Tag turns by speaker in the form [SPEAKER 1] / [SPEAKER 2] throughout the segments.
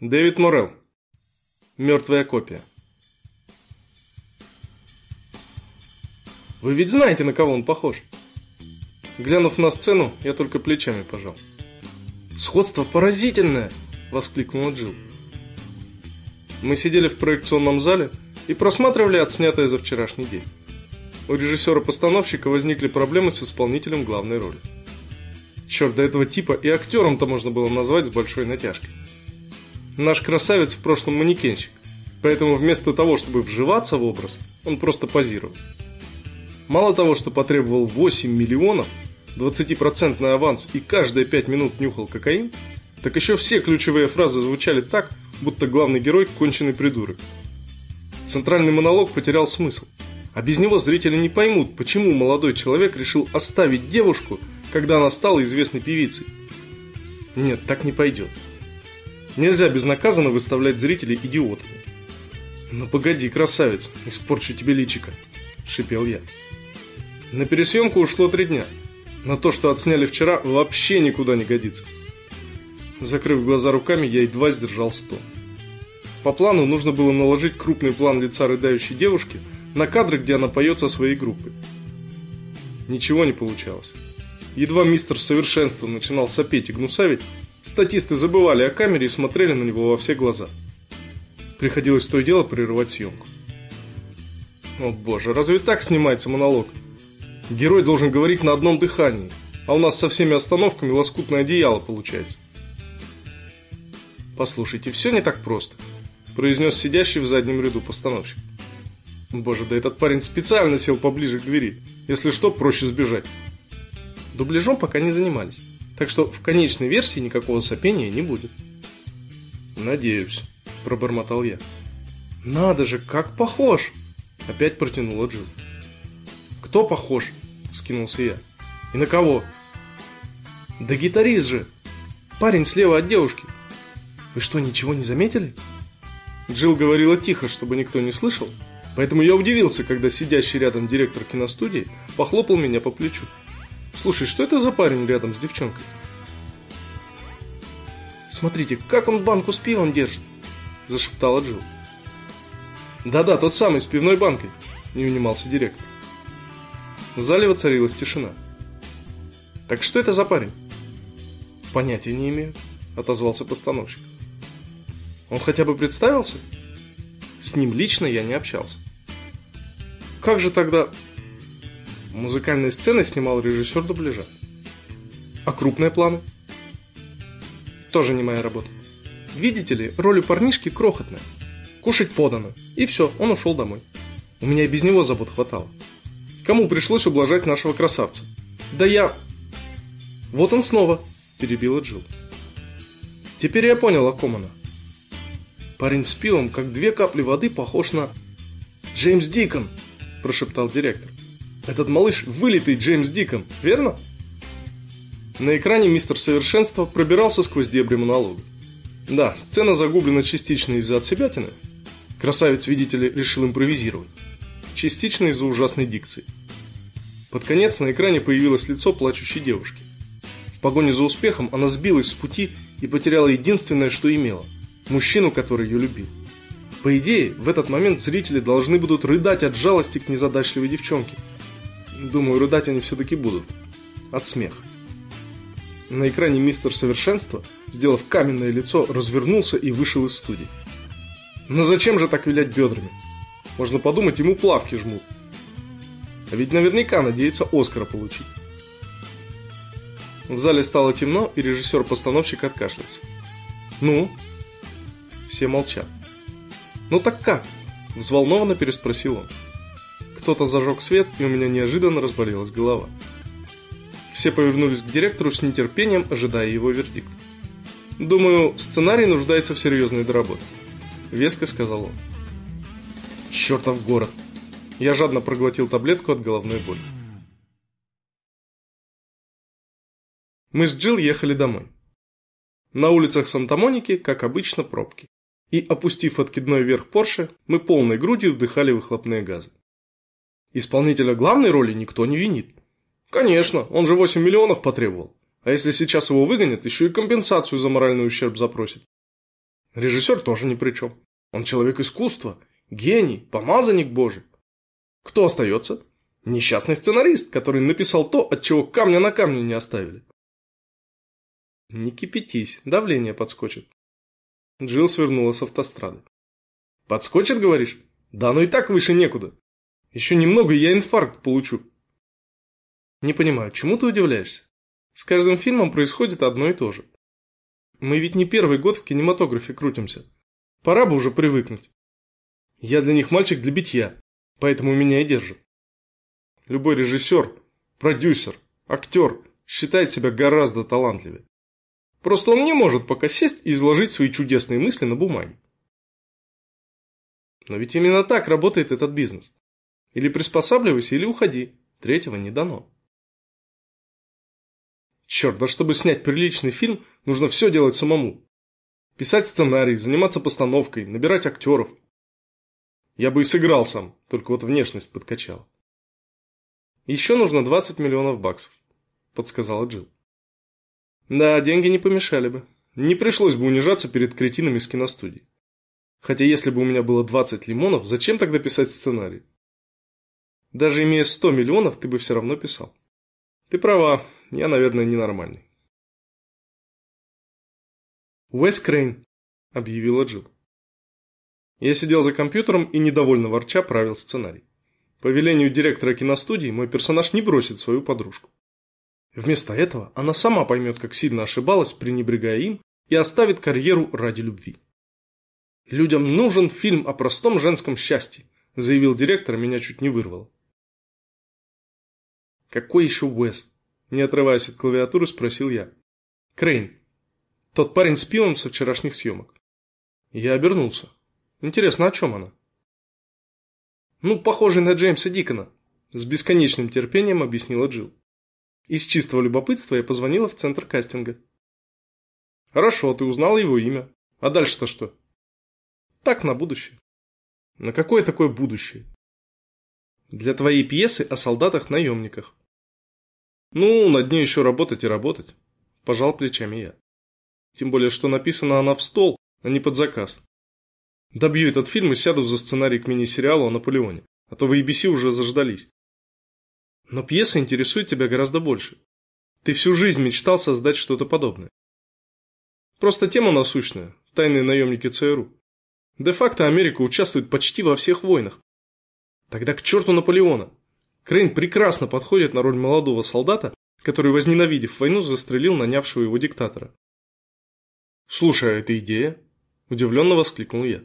[SPEAKER 1] Дэвид Морел. Мертвая копия. Вы ведь знаете, на кого он похож? Глянув на сцену, я только плечами пожал. «Сходство поразительное!» – воскликнула Джилл. Мы сидели в проекционном зале и просматривали отснятое за вчерашний день. У режиссера-постановщика возникли проблемы с исполнителем главной роли. Черт, до этого типа и актером-то можно было назвать с большой натяжкой. Наш красавец в прошлом манекенщик, поэтому вместо того, чтобы вживаться в образ, он просто позировал. Мало того, что потребовал 8 миллионов, 20% аванс и каждые 5 минут нюхал кокаин, так еще все ключевые фразы звучали так, будто главный герой – конченый придурок. Центральный монолог потерял смысл. А без него зрители не поймут, почему молодой человек решил оставить девушку, когда она стала известной певицей. Нет, так не пойдет. Нельзя безнаказанно выставлять зрителей идиотами. «Ну погоди, красавец, испорчу тебе личико», – шипел я. На пересъемку ушло три дня. На то, что отсняли вчера, вообще никуда не годится. Закрыв глаза руками, я едва сдержал стон. По плану нужно было наложить крупный план лица рыдающей девушки на кадры, где она поет со своей группой. Ничего не получалось. Едва мистер Совершенство начинал сопеть и гнусавить, Статисты забывали о камере и смотрели на него во все глаза. Приходилось то и дело прерывать съемку. О боже, разве так снимается монолог? Герой должен говорить на одном дыхании, а у нас со всеми остановками лоскутное одеяло получается. Послушайте, все не так просто, произнес сидящий в заднем ряду постановщик. Боже, да этот парень специально сел поближе к двери. Если что, проще сбежать. Дубляжом пока не занимались. Так что в конечной версии никакого сопения не будет. Надеюсь, пробормотал я. Надо же, как похож! Опять протянула Джилл. Кто похож? Вскинулся я. И на кого? Да гитарист же! Парень слева от девушки. Вы что, ничего не заметили? Джилл говорила тихо, чтобы никто не слышал, поэтому я удивился, когда сидящий рядом директор киностудии похлопал меня по плечу. Слушай, что это за парень рядом с девчонкой? Смотрите, как он банку с пивом держит, зашептала Джилл. Да-да, тот самый с пивной банкой, не унимался директор. В зале воцарилась тишина. Так что это за парень? Понятия не имею, отозвался постановщик. Он хотя бы представился? С ним лично я не общался. Как же тогда Музыкальные сцены снимал режиссер дубляжа. А крупные планы? Тоже не моя работа. Видите ли, роль у парнишки крохотная. Кушать подано. И все, он ушел домой. У меня и без него забот хватало. Кому пришлось ублажать нашего красавца? Да я... Вот он снова, перебила Джилл. Теперь я понял, о ком она. Парень с пивом, как две капли воды, похож на... Джеймс Дикон, прошептал директор. Этот малыш вылитый Джеймс Дикон, верно? На экране мистер Совершенство пробирался сквозь дебри монолога. Да, сцена загублена частично из-за отсебятины. Красавец, видите ли, решил импровизировать. Частично из-за ужасной дикции. Под конец на экране появилось лицо плачущей девушки. В погоне за успехом она сбилась с пути и потеряла единственное, что имела – мужчину, который ее любил. По идее, в этот момент зрители должны будут рыдать от жалости к незадачливой девчонке – Думаю, рыдать они все-таки будут. От смеха. На экране мистер Совершенство, сделав каменное лицо, развернулся и вышел из студии. Но зачем же так вилять бедрами? Можно подумать, ему плавки жмут. А ведь наверняка надеется Оскара получить. В зале стало темно, и режиссер-постановщик откашлялся. «Ну?» Все молчат. «Ну так как?» – взволнованно переспросил он кто-то зажег свет, и у меня неожиданно разболелась голова. Все повернулись к директору с нетерпением, ожидая его вердикт. «Думаю, сценарий нуждается в серьезной доработке», – веско сказал он. «Чертов город!» Я жадно проглотил таблетку от головной боли. Мы с Джилл ехали домой. На улицах Санта-Моники, как обычно, пробки. И, опустив откидной верх Порше, мы полной грудью вдыхали выхлопные газы. Исполнителя главной роли никто не винит. Конечно, он же 8 миллионов потребовал. А если сейчас его выгонят, еще и компенсацию за моральный ущерб запросит. Режиссер тоже ни при чем. Он человек искусства, гений, помазанник божий. Кто остается? Несчастный сценарист, который написал то, от чего камня на камне не оставили. Не кипятись, давление подскочит. Джилл свернула с автострады. Подскочит, говоришь? Да ну и так выше некуда. Еще немного, и я инфаркт получу. Не понимаю, чему ты удивляешься? С каждым фильмом происходит одно и то же. Мы ведь не первый год в кинематографе крутимся. Пора бы уже привыкнуть. Я для них мальчик для битья, поэтому меня и держат. Любой режиссер, продюсер, актер считает себя гораздо талантливее. Просто он не может пока сесть и изложить свои чудесные мысли на бумаге. Но ведь именно так работает этот бизнес. Или приспосабливайся, или уходи. Третьего не дано. Черт, да чтобы снять приличный фильм, нужно все делать самому. Писать сценарий, заниматься постановкой, набирать актеров. Я бы и сыграл сам, только вот внешность подкачал. Еще нужно 20 миллионов баксов, подсказала Джилл. Да, деньги не помешали бы. Не пришлось бы унижаться перед кретинами с киностудии. Хотя если бы у меня было 20 лимонов, зачем тогда писать сценарий? Даже имея 100 миллионов, ты бы все равно писал. Ты права, я, наверное, ненормальный. Уэс Крейн, объявила Джилл. Я сидел за компьютером и недовольно ворча правил сценарий. По велению директора киностудии мой персонаж не бросит свою подружку. Вместо этого она сама поймет, как сильно ошибалась, пренебрегая им, и оставит карьеру ради любви. «Людям нужен фильм о простом женском счастье», заявил директор, меня чуть не вырвало. «Какой еще Уэс?» Не отрываясь от клавиатуры, спросил я. «Крейн. Тот парень с пивом со вчерашних съемок». Я обернулся. Интересно, о чем она? «Ну, похожий на Джеймса Дикона», с бесконечным терпением объяснила Джилл. Из чистого любопытства я позвонила в центр кастинга. «Хорошо, ты узнал его имя. А дальше-то что?» «Так, на будущее». «На какое такое будущее?» «Для твоей пьесы о солдатах-наемниках». «Ну, над ней еще работать и работать», – пожал плечами я. Тем более, что написана она в стол, а не под заказ. Добью этот фильм и сяду за сценарий к мини-сериалу о Наполеоне, а то в ABC уже заждались. Но пьеса интересует тебя гораздо больше. Ты всю жизнь мечтал создать что-то подобное. Просто тема насущная – тайные наемники ЦРУ. Де-факто Америка участвует почти во всех войнах. Тогда к черту Наполеона. Крейн прекрасно подходит на роль молодого солдата, который, возненавидев войну, застрелил нанявшего его диктатора. «Слушай, а это идея?» – удивленно воскликнул я.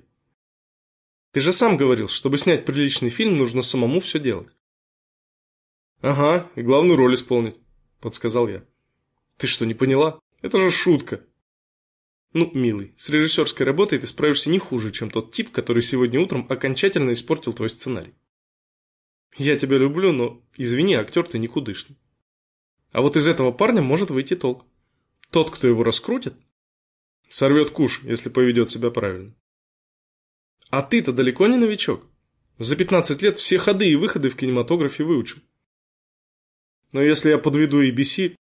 [SPEAKER 1] «Ты же сам говорил, чтобы снять приличный фильм, нужно самому все делать. «Ага, и главную роль исполнить», – подсказал я. «Ты что, не поняла? Это же шутка». «Ну, милый, с режиссерской работой ты справишься не хуже, чем тот тип, который сегодня утром окончательно испортил твой сценарий. Я тебя люблю, но, извини, актер ты никудышный. А вот из этого парня может выйти толк. Тот, кто его раскрутит, сорвет куш, если поведет себя правильно. А ты-то далеко не новичок. За 15 лет все ходы и выходы в кинематографе выучил. Но если я подведу ABC,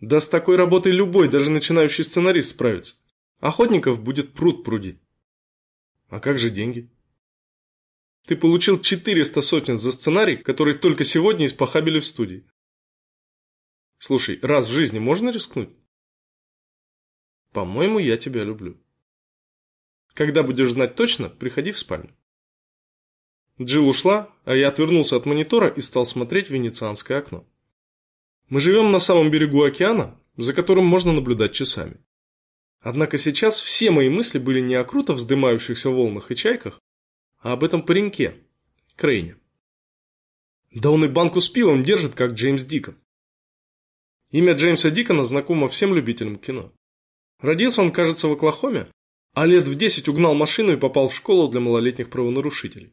[SPEAKER 1] да с такой работой любой, даже начинающий сценарист справится. Охотников будет пруд пруди. А как же деньги? Ты получил 400 сотен за сценарий, который только сегодня испохабили в студии. Слушай, раз в жизни можно рискнуть? По-моему, я тебя люблю. Когда будешь знать точно, приходи в спальню. Джилл ушла, а я отвернулся от монитора и стал смотреть в венецианское окно. Мы живем на самом берегу океана, за которым можно наблюдать часами. Однако сейчас все мои мысли были не о круто вздымающихся волнах и чайках, а об этом пареньке, Крейне. Да он и банку с пивом держит, как Джеймс Дикон. Имя Джеймса Дикона знакомо всем любителям кино. Родился он, кажется, в Оклахоме, а лет в 10 угнал машину и попал в школу для малолетних правонарушителей.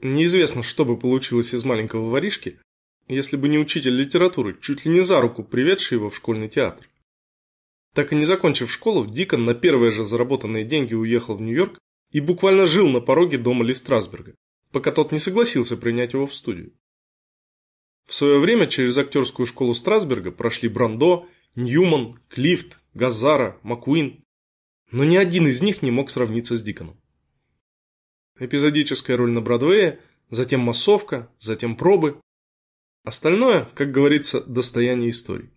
[SPEAKER 1] Неизвестно, что бы получилось из маленького воришки, если бы не учитель литературы, чуть ли не за руку приведший его в школьный театр. Так и не закончив школу, Дикон на первые же заработанные деньги уехал в Нью-Йорк и буквально жил на пороге дома Ли Страсберга, пока тот не согласился принять его в студию. В свое время через актерскую школу Страсберга прошли Брандо, Ньюман, Клифт, Газара, Маккуин. но ни один из них не мог сравниться с Диконом. Эпизодическая роль на Бродвее, затем массовка, затем пробы. Остальное, как говорится, достояние истории.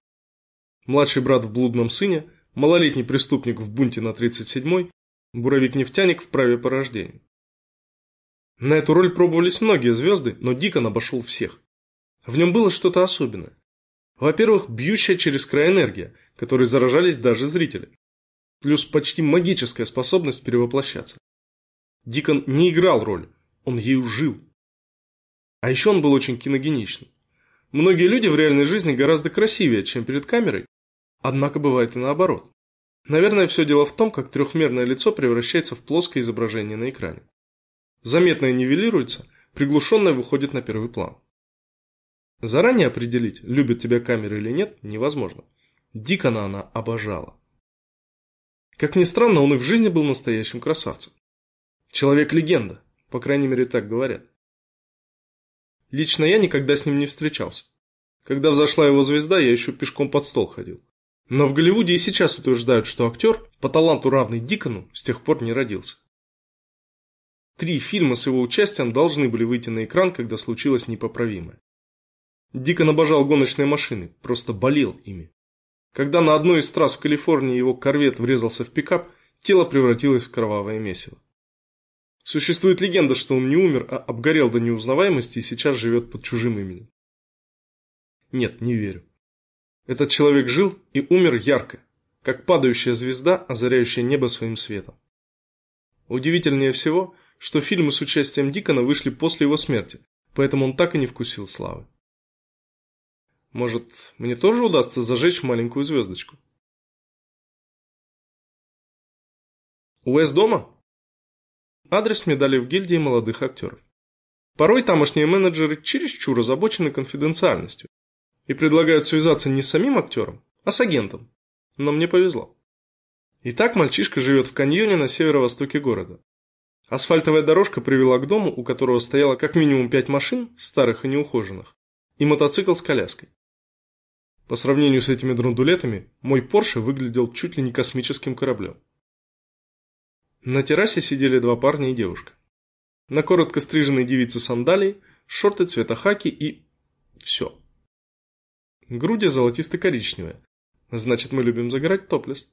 [SPEAKER 1] Младший брат в «Блудном сыне», малолетний преступник в бунте на 37-й, буровик-нефтяник в праве по рождению. На эту роль пробовались многие звезды, но Дикон обошел всех. В нем было что-то особенное. Во-первых, бьющая через край энергия, которой заражались даже зрители. Плюс почти магическая способность перевоплощаться. Дикон не играл роль, он ею жил. А еще он был очень киногеничным. Многие люди в реальной жизни гораздо красивее, чем перед камерой, однако бывает и наоборот. Наверное, все дело в том, как трехмерное лицо превращается в плоское изображение на экране. Заметное нивелируется, приглушенное выходит на первый план. Заранее определить, любит тебя камера или нет, невозможно. Дикона она обожала. Как ни странно, он и в жизни был настоящим красавцем. Человек-легенда, по крайней мере так говорят. Лично я никогда с ним не встречался. Когда взошла его звезда, я еще пешком под стол ходил. Но в Голливуде и сейчас утверждают, что актер, по таланту равный Дикону, с тех пор не родился. Три фильма с его участием должны были выйти на экран, когда случилось непоправимое. Дикон обожал гоночные машины, просто болел ими. Когда на одной из трасс в Калифорнии его корвет врезался в пикап, тело превратилось в кровавое месиво. Существует легенда, что он не умер, а обгорел до неузнаваемости и сейчас живет под чужим именем. Нет, не верю. Этот человек жил и умер ярко, как падающая звезда, озаряющая небо своим светом. Удивительнее всего, что фильмы с участием Дикона вышли после его смерти, поэтому он так и не вкусил славы. Может, мне тоже удастся зажечь маленькую звездочку? Уэс дома? Адрес мне дали в гильдии молодых актеров. Порой тамошние менеджеры чересчур озабочены конфиденциальностью и предлагают связаться не с самим актером, а с агентом. Но мне повезло. Итак, мальчишка живет в каньоне на северо-востоке города. Асфальтовая дорожка привела к дому, у которого стояло как минимум пять машин, старых и неухоженных, и мотоцикл с коляской. По сравнению с этими драндулетами, мой Порше выглядел чуть ли не космическим кораблем. На террасе сидели два парня и девушка. На коротко стриженной девице сандалии, шорты цвета хаки и... все. Груди золотисто-коричневые. Значит, мы любим загорать топлес.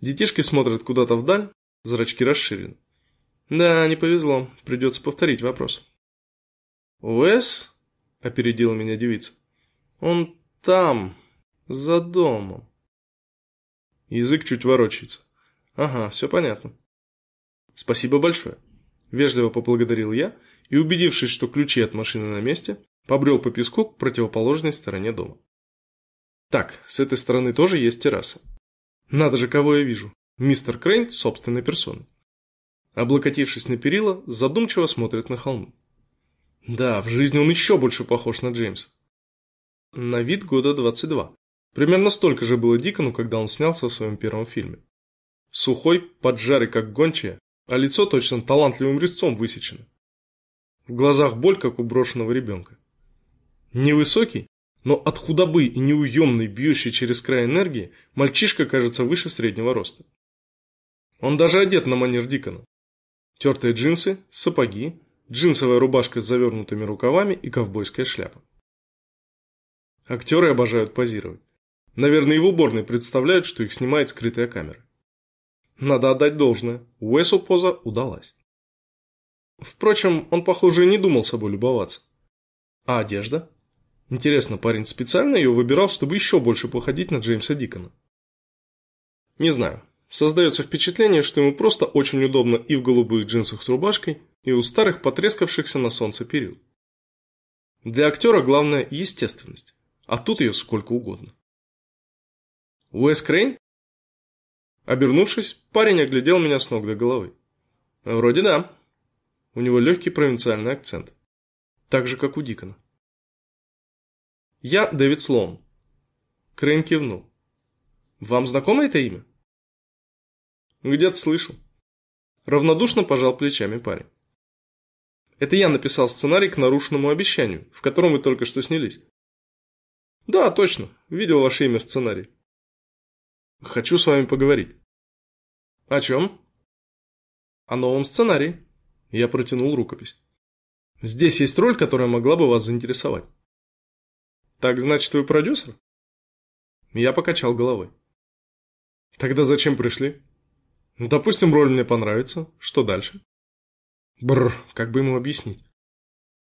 [SPEAKER 1] Детишки смотрят куда-то вдаль, зрачки расширены. Да, не повезло, придется повторить вопрос. «Уэс?» – опередила меня девица. «Он там, за домом. Язык чуть ворочается. Ага, все понятно. Спасибо большое. Вежливо поблагодарил я и, убедившись, что ключи от машины на месте, побрел по песку к противоположной стороне дома. Так, с этой стороны тоже есть терраса. Надо же, кого я вижу. Мистер Крейн собственной персоной. Облокотившись на перила, задумчиво смотрит на холмы. Да, в жизни он еще больше похож на Джеймса. На вид года 22. Примерно столько же было Дикону, когда он снялся в своем первом фильме. Сухой, поджарый как гончая, а лицо точно талантливым резцом высечено. В глазах боль, как у брошенного ребенка. Невысокий, но от худобы и неуемной, бьющей через край энергии, мальчишка кажется выше среднего роста. Он даже одет на манер Дикона. Тертые джинсы, сапоги, джинсовая рубашка с завернутыми рукавами и ковбойская шляпа. Актеры обожают позировать. Наверное, и в уборной представляют, что их снимает скрытая камера. Надо отдать должное, Уэсу поза удалась. Впрочем, он, похоже, не думал собой любоваться. А одежда? Интересно, парень специально ее выбирал, чтобы еще больше походить на Джеймса Дикона? Не знаю. Создается впечатление, что ему просто очень удобно и в голубых джинсах с рубашкой, и у старых потрескавшихся на солнце перил. Для актера главное – естественность. А тут ее сколько угодно. Уэс Крейн? Обернувшись, парень оглядел меня с ног до головы. Вроде да. У него легкий провинциальный акцент. Так же, как у Дикона. Я Дэвид Слоун. Крейн кивнул. Вам знакомо это имя? Где-то слышал. Равнодушно пожал плечами парень. Это я написал сценарий к нарушенному обещанию, в котором вы только что снялись. Да, точно. Видел ваше имя в сценарии. Хочу с вами поговорить. О чем? О новом сценарии. Я протянул рукопись. Здесь есть роль, которая могла бы вас заинтересовать. Так значит, вы продюсер? Я покачал головой. Тогда зачем пришли? Ну, допустим, роль мне понравится. Что дальше? Бррр, как бы ему объяснить?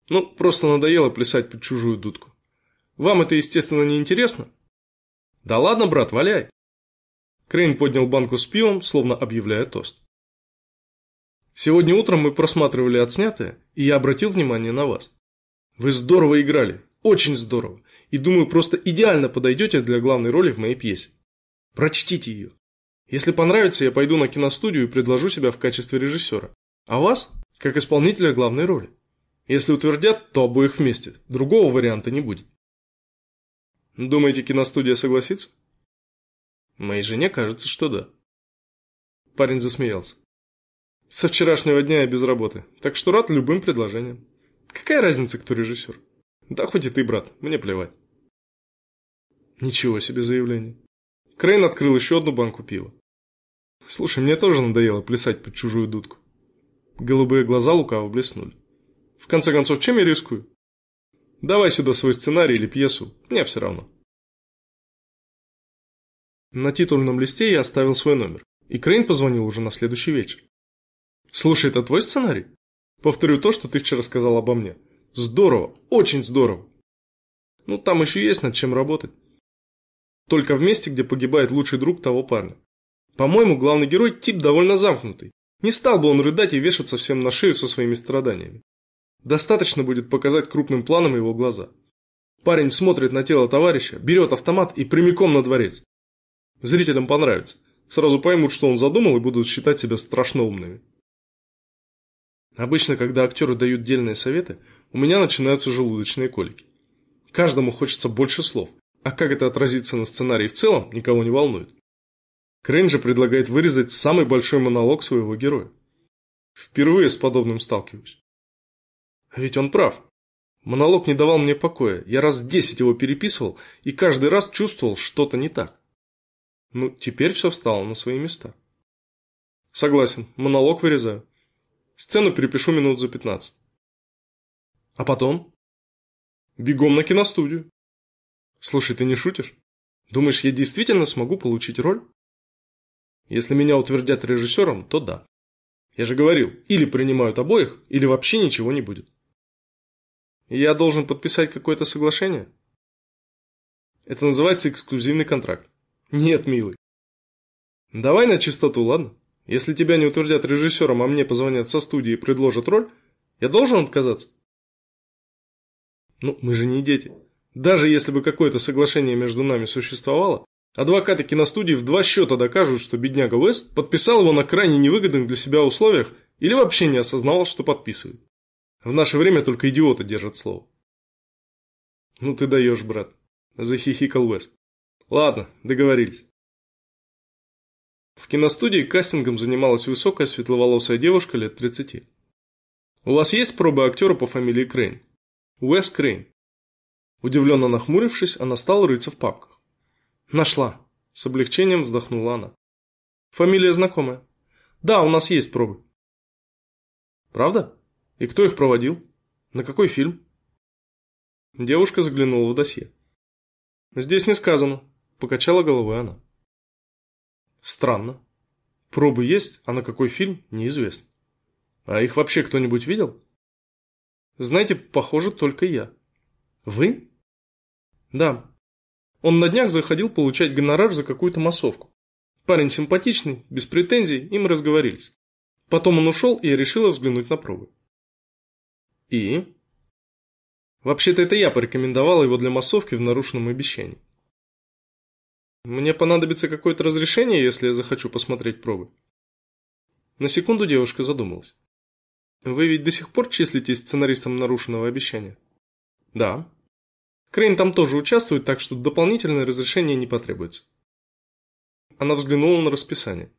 [SPEAKER 1] Ну, просто надоело плясать под чужую дудку. Вам это, естественно, не интересно? Да ладно, брат, валяй. Крейн поднял банку с пивом, словно объявляя тост. Сегодня утром мы просматривали отснятое, и я обратил внимание на вас. Вы здорово играли, очень здорово, и думаю, просто идеально подойдете для главной роли в моей пьесе. Прочтите ее. Если понравится, я пойду на киностудию и предложу себя в качестве режиссера. А вас, как исполнителя главной роли. Если утвердят, то обоих вместе. Другого варианта не будет. Думаете, киностудия согласится? Моей жене кажется, что да. Парень засмеялся. Со вчерашнего дня я без работы, так что рад любым предложениям. Какая разница, кто режиссер? Да хоть и ты, брат, мне плевать. Ничего себе заявление. Крейн открыл еще одну банку пива. Слушай, мне тоже надоело плясать под чужую дудку. Голубые глаза лукаво блеснули. В конце концов, чем я рискую? Давай сюда свой сценарий или пьесу, мне все равно. На титульном листе я оставил свой номер, и Крейн позвонил уже на следующий вечер. «Слушай, это твой сценарий?» «Повторю то, что ты вчера сказал обо мне. Здорово, очень здорово!» «Ну, там еще есть над чем работать. Только в месте, где погибает лучший друг того парня. По-моему, главный герой тип довольно замкнутый. Не стал бы он рыдать и вешаться всем на шею со своими страданиями. Достаточно будет показать крупным планом его глаза. Парень смотрит на тело товарища, берет автомат и прямиком на дворец. Зрителям понравится. Сразу поймут, что он задумал и будут считать себя страшно умными. Обычно, когда актеры дают дельные советы, у меня начинаются желудочные колики. Каждому хочется больше слов, а как это отразится на сценарии в целом, никого не волнует. Крейн же предлагает вырезать самый большой монолог своего героя. Впервые с подобным сталкиваюсь. А ведь он прав. Монолог не давал мне покоя, я раз десять его переписывал и каждый раз чувствовал что-то не так. Ну, теперь все встало на свои места. Согласен, монолог вырезаю. Сцену перепишу минут за 15. А потом? Бегом на киностудию. Слушай, ты не шутишь? Думаешь, я действительно смогу получить роль? Если меня утвердят режиссером, то да. Я же говорил, или принимают обоих, или вообще ничего не будет. Я должен подписать какое-то соглашение? Это называется эксклюзивный контракт. Нет, милый. Давай на чистоту, ладно? Если тебя не утвердят режиссером, а мне позвонят со студии и предложат роль, я должен отказаться? Ну, мы же не дети. Даже если бы какое-то соглашение между нами существовало, адвокаты киностудии в два счета докажут, что бедняга Уэс подписал его на крайне невыгодных для себя условиях или вообще не осознавал, что подписывает. В наше время только идиоты держат слово. Ну ты даешь, брат, захихикал Уэс. Ладно, договорились. В киностудии кастингом занималась высокая светловолосая девушка лет 30. «У вас есть проба актера по фамилии Крейн?» «Уэс Крейн». Удивленно нахмурившись, она стала рыться в папках. «Нашла!» – с облегчением вздохнула она. «Фамилия знакомая?» «Да, у нас есть пробы». «Правда? И кто их проводил? На какой фильм?» Девушка заглянула в досье. «Здесь не сказано», Покачала головой она. Странно. Пробы есть, а на какой фильм – неизвестно. А их вообще кто-нибудь видел? Знаете, похоже, только я. Вы? Да. Он на днях заходил получать гонорар за какую-то массовку. Парень симпатичный, без претензий, и мы разговорились. Потом он ушел, и я решила взглянуть на пробы. И? Вообще-то это я порекомендовала его для массовки в нарушенном обещании. Мне понадобится какое-то разрешение, если я захочу посмотреть пробы. На секунду девушка задумалась. Вы ведь до сих пор числитесь сценаристом нарушенного обещания? Да. Крейн там тоже участвует, так что дополнительное разрешение не потребуется. Она взглянула на расписание.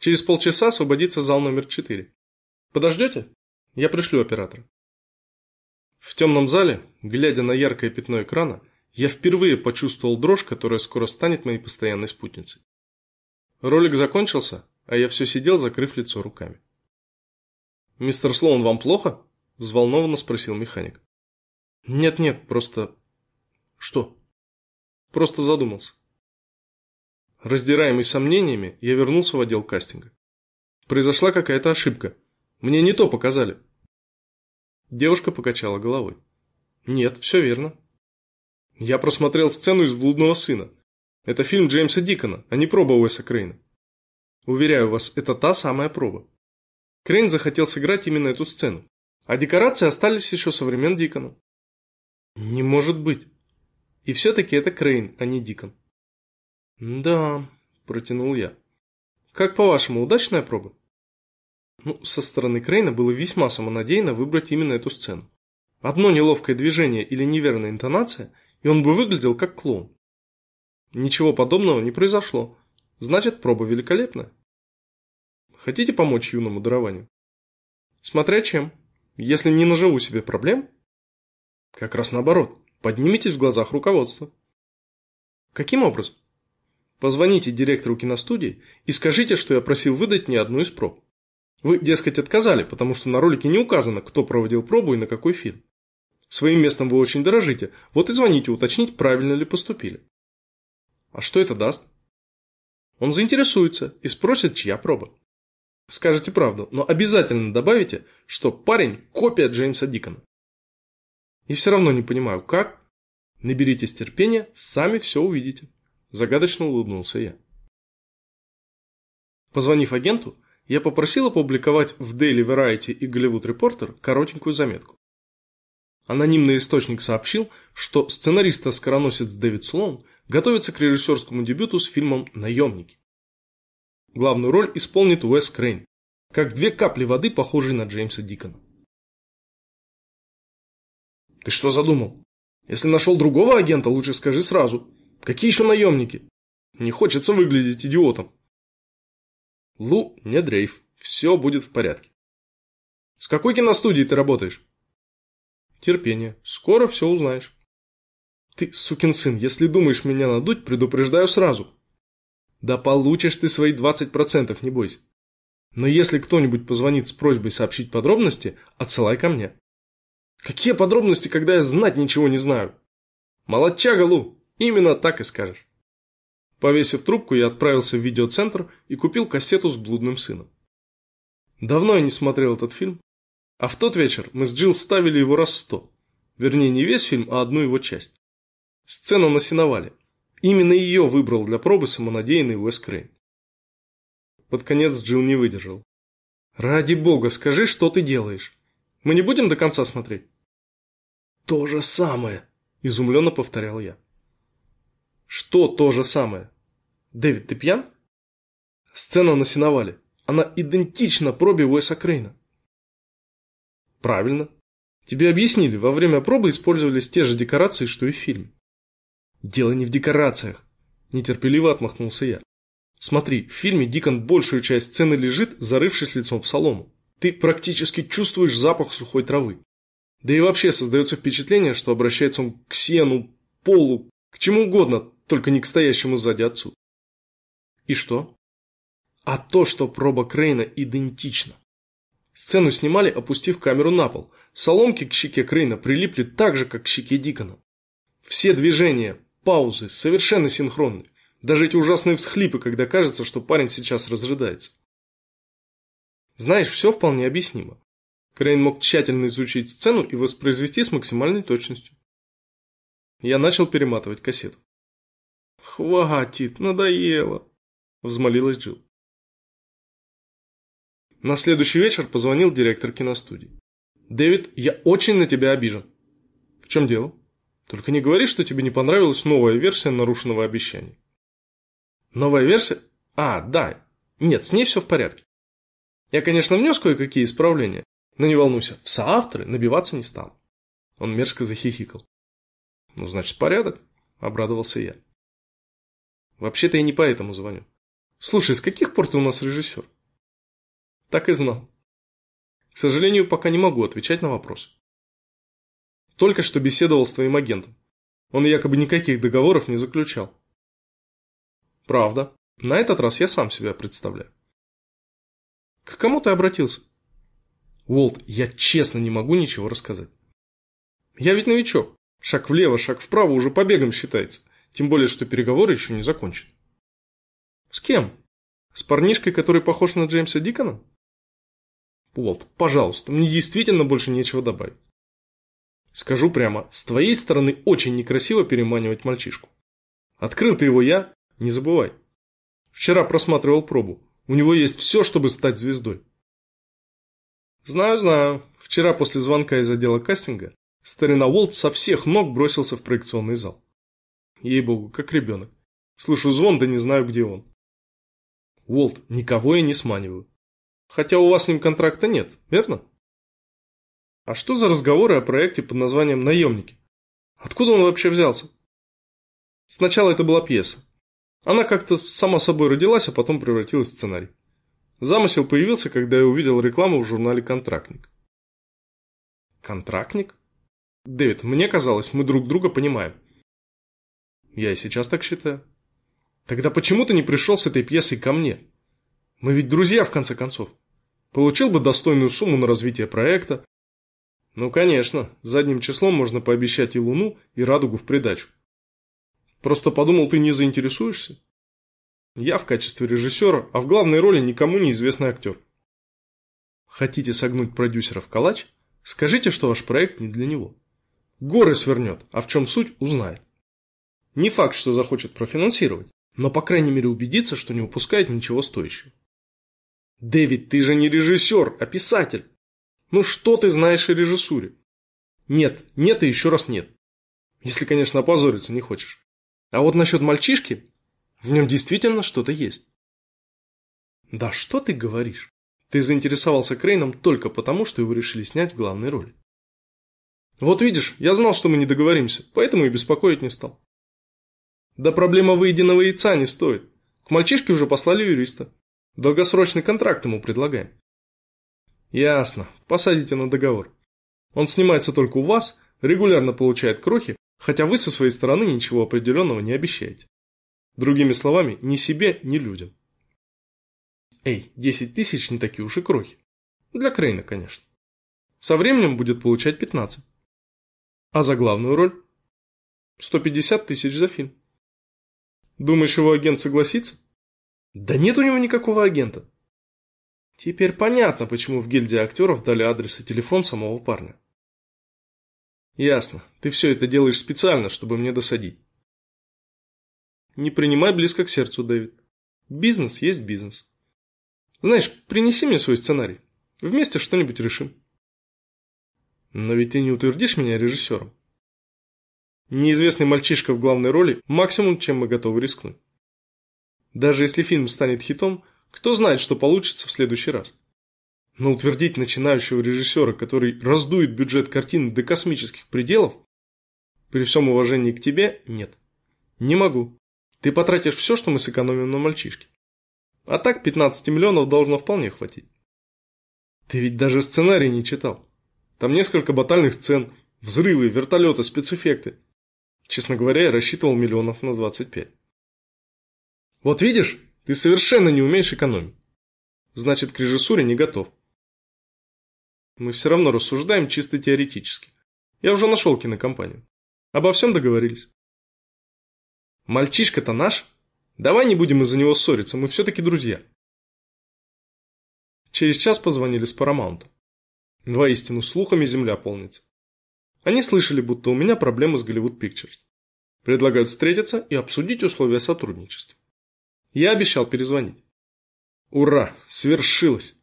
[SPEAKER 1] Через полчаса освободится зал номер 4. Подождете? Я пришлю оператора. В темном зале, глядя на яркое пятно экрана, я впервые почувствовал дрожь, которая скоро станет моей постоянной спутницей. Ролик закончился, а я все сидел, закрыв лицо руками. «Мистер Слоун, вам плохо?» – взволнованно спросил механик. «Нет-нет, просто...» «Что?» «Просто задумался». Раздираемый сомнениями, я вернулся в отдел кастинга. Произошла какая-то ошибка. Мне не то показали. Девушка покачала головой. Нет, все верно. Я просмотрел сцену из «Блудного сына». Это фильм Джеймса Дикона, а не проба Уэса Крейна. Уверяю вас, это та самая проба. Крейн захотел сыграть именно эту сцену, а декорации остались еще со времен Дикона. Не может быть. И все-таки это Крейн, а не Дикон. Да, протянул я. Как по-вашему, удачная проба? Ну, со стороны Крейна было весьма самонадеянно выбрать именно эту сцену. Одно неловкое движение или неверная интонация, и он бы выглядел как клоун. Ничего подобного не произошло. Значит, проба великолепная. Хотите помочь юному дарованию? Смотря чем. Если не наживу себе проблем, как раз наоборот, поднимитесь в глазах руководства. Каким образом? Позвоните директору киностудии и скажите, что я просил выдать мне одну из проб. Вы, дескать, отказали, потому что на ролике не указано, кто проводил пробу и на какой фильм. Своим местом вы очень дорожите, вот и звоните уточнить, правильно ли поступили. А что это даст? Он заинтересуется и спросит, чья проба. Скажите правду, но обязательно добавите, что парень – копия Джеймса Дикона. И все равно не понимаю, как? Наберитесь терпения, сами все увидите. Загадочно улыбнулся я. Позвонив агенту, я попросил опубликовать в Daily Variety и Hollywood Reporter коротенькую заметку. Анонимный источник сообщил, что сценарист-оскароносец Дэвид Слоун готовится к режиссерскому дебюту с фильмом «Наемники». Главную роль исполнит Уэс Крейн, как две капли воды, похожие на Джеймса Дикона. «Ты что задумал? Если нашел другого агента, лучше скажи сразу», Какие еще наемники? Не хочется выглядеть идиотом. Лу, не дрейф. Все будет в порядке. С какой киностудией ты работаешь? Терпение. Скоро все узнаешь. Ты, сукин сын, если думаешь меня надуть, предупреждаю сразу. Да получишь ты свои 20%, не бойся. Но если кто-нибудь позвонит с просьбой сообщить подробности, отсылай ко мне. Какие подробности, когда я знать ничего не знаю? Молодчага, Лу! Именно так и скажешь. Повесив трубку, я отправился в видеоцентр и купил кассету с блудным сыном. Давно я не смотрел этот фильм, а в тот вечер мы с Джилл ставили его раз сто. Вернее, не весь фильм, а одну его часть. Сцена на сеновале. Именно ее выбрал для пробы самонадеянный Уэс Крейн. Под конец Джилл не выдержал. «Ради бога, скажи, что ты делаешь. Мы не будем до конца смотреть?» «То же самое», – изумленно повторял я. Что то же самое? Дэвид, ты пьян? Сцена на сеновале. Она идентична пробе Уэса Крейна. Правильно. Тебе объяснили, во время пробы использовались те же декорации, что и в фильме. Дело не в декорациях. Нетерпеливо отмахнулся я. Смотри, в фильме Дикон большую часть сцены лежит, зарывшись лицом в солому. Ты практически чувствуешь запах сухой травы. Да и вообще создается впечатление, что обращается он к сену, полу, к чему угодно, только не к стоящему сзади отцу. И что? А то, что проба Крейна идентична. Сцену снимали, опустив камеру на пол. Соломки к щеке Крейна прилипли так же, как к щеке Дикона. Все движения, паузы совершенно синхронны. Даже эти ужасные всхлипы, когда кажется, что парень сейчас разрыдается. Знаешь, все вполне объяснимо. Крейн мог тщательно изучить сцену и воспроизвести с максимальной точностью. Я начал перематывать кассету. «Хватит, надоело!» – взмолилась Джилл. На следующий вечер позвонил директор киностудии. «Дэвид, я очень на тебя обижен». «В чем дело? Только не говори, что тебе не понравилась новая версия нарушенного обещания». «Новая версия? А, да. Нет, с ней все в порядке. Я, конечно, внес кое-какие исправления, но не волнуйся, в соавторы набиваться не стал». Он мерзко захихикал. «Ну, значит, порядок», – обрадовался я. Вообще-то я не поэтому звоню. Слушай, с каких пор ты у нас режиссер? Так и знал. К сожалению, пока не могу отвечать на вопрос. Только что беседовал с твоим агентом. Он якобы никаких договоров не заключал. Правда. На этот раз я сам себя представляю. К кому ты обратился? Уолт, я честно не могу ничего рассказать. Я ведь новичок. Шаг влево, шаг вправо уже побегом считается. Тем более, что переговоры еще не закончены. С кем? С парнишкой, который похож на Джеймса Дикона? Уолт, пожалуйста, мне действительно больше нечего добавить. Скажу прямо, с твоей стороны очень некрасиво переманивать мальчишку. Открыл ты его я, не забывай. Вчера просматривал пробу. У него есть все, чтобы стать звездой. Знаю, знаю. Вчера после звонка из отдела кастинга старина Уолт со всех ног бросился в проекционный зал. Ей-богу, как ребенок. Слышу звон, да не знаю, где он. Уолт, никого я не сманиваю. Хотя у вас с ним контракта нет, верно? А что за разговоры о проекте под названием «Наемники»? Откуда он вообще взялся? Сначала это была пьеса. Она как-то сама собой родилась, а потом превратилась в сценарий. Замысел появился, когда я увидел рекламу в журнале «Контрактник». «Контрактник?» «Дэвид, мне казалось, мы друг друга понимаем». «Я и сейчас так считаю». «Тогда почему ты не пришел с этой пьесой ко мне? Мы ведь друзья, в конце концов. Получил бы достойную сумму на развитие проекта, ну, конечно, задним числом можно пообещать и Луну, и Радугу в придачу. Просто подумал, ты не заинтересуешься? Я в качестве режиссера, а в главной роли никому неизвестный актер. Хотите согнуть продюсера в калач? Скажите, что ваш проект не для него. Горы свернет, а в чем суть, узнает. Не факт, что захочет профинансировать, но по крайней мере убедиться, что не упускает ничего стоящего. Дэвид, ты же не режиссер, а писатель. Ну что ты знаешь о режиссуре? Нет, нет и еще раз нет. Если, конечно, опозориться не хочешь. А вот насчет мальчишки, в нем действительно что-то есть. Да что ты говоришь? Ты заинтересовался Крейном только потому, что его решили снять в главной роли. Вот видишь, я знал, что мы не договоримся, поэтому и беспокоить не стал. Да проблема выеденного яйца не стоит. К мальчишке уже послали юриста. Долгосрочный контракт ему предлагаем. Ясно. Посадите на договор. Он снимается только у вас, регулярно получает крохи, хотя вы со своей стороны ничего определенного не обещаете. Другими словами, ни себе, ни людям. Эй, 10 тысяч не такие уж и крохи. Для Крейна, конечно. Со временем будет получать 15. А за главную роль? 150 тысяч за фильм. Думаешь, его агент согласится? Да нет у него никакого агента. Теперь понятно, почему в гильдии актеров дали адрес и телефон самого парня. Ясно. Ты все это делаешь специально, чтобы мне досадить. Не принимай близко к сердцу, Дэвид. Бизнес есть бизнес. Знаешь, принеси мне свой сценарий. Вместе что-нибудь решим. Но ведь ты не утвердишь меня режиссером. Неизвестный мальчишка в главной роли – максимум, чем мы готовы рискнуть. Даже если фильм станет хитом, кто знает, что получится в следующий раз. Но утвердить начинающего режиссера, который раздует бюджет картины до космических пределов, при всем уважении к тебе, нет. Не могу. Ты потратишь все, что мы сэкономим на мальчишке. А так 15 миллионов должно вполне хватить. Ты ведь даже сценарий не читал. Там несколько батальных сцен, взрывы, вертолеты, спецэффекты. Честно говоря, я рассчитывал миллионов на 25. Вот видишь, ты совершенно не умеешь экономить. Значит, к режиссуре не готов. Мы все равно рассуждаем чисто теоретически. Я уже нашел кинокомпанию. Обо всем договорились. Мальчишка-то наш. Давай не будем из-за него ссориться, мы все-таки друзья. Через час позвонили с Парамаунта. Воистину, слухами земля полнится. Они слышали, будто у меня проблемы с Голливуд Pictures. Предлагают встретиться и обсудить условия сотрудничества. Я обещал перезвонить. Ура, свершилось.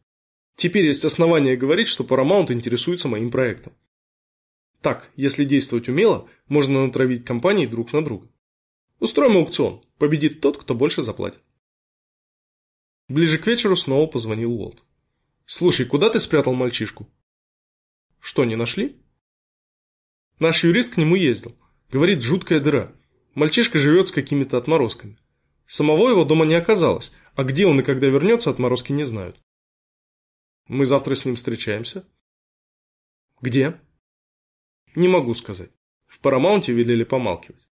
[SPEAKER 1] Теперь есть основания говорить, что Paramount интересуется моим проектом. Так, если действовать умело, можно натравить компании друг на друга. Устроим аукцион. Победит тот, кто больше заплатит. Ближе к вечеру снова позвонил Уолт. «Слушай, куда ты спрятал мальчишку?» «Что, не нашли?» Наш юрист к нему ездил. Говорит, жуткая дыра. Мальчишка живет с какими-то отморозками. Самого его дома не оказалось, а где он и когда вернется, отморозки не знают. Мы завтра с ним встречаемся. Где? Не могу сказать. В Парамаунте велели помалкивать.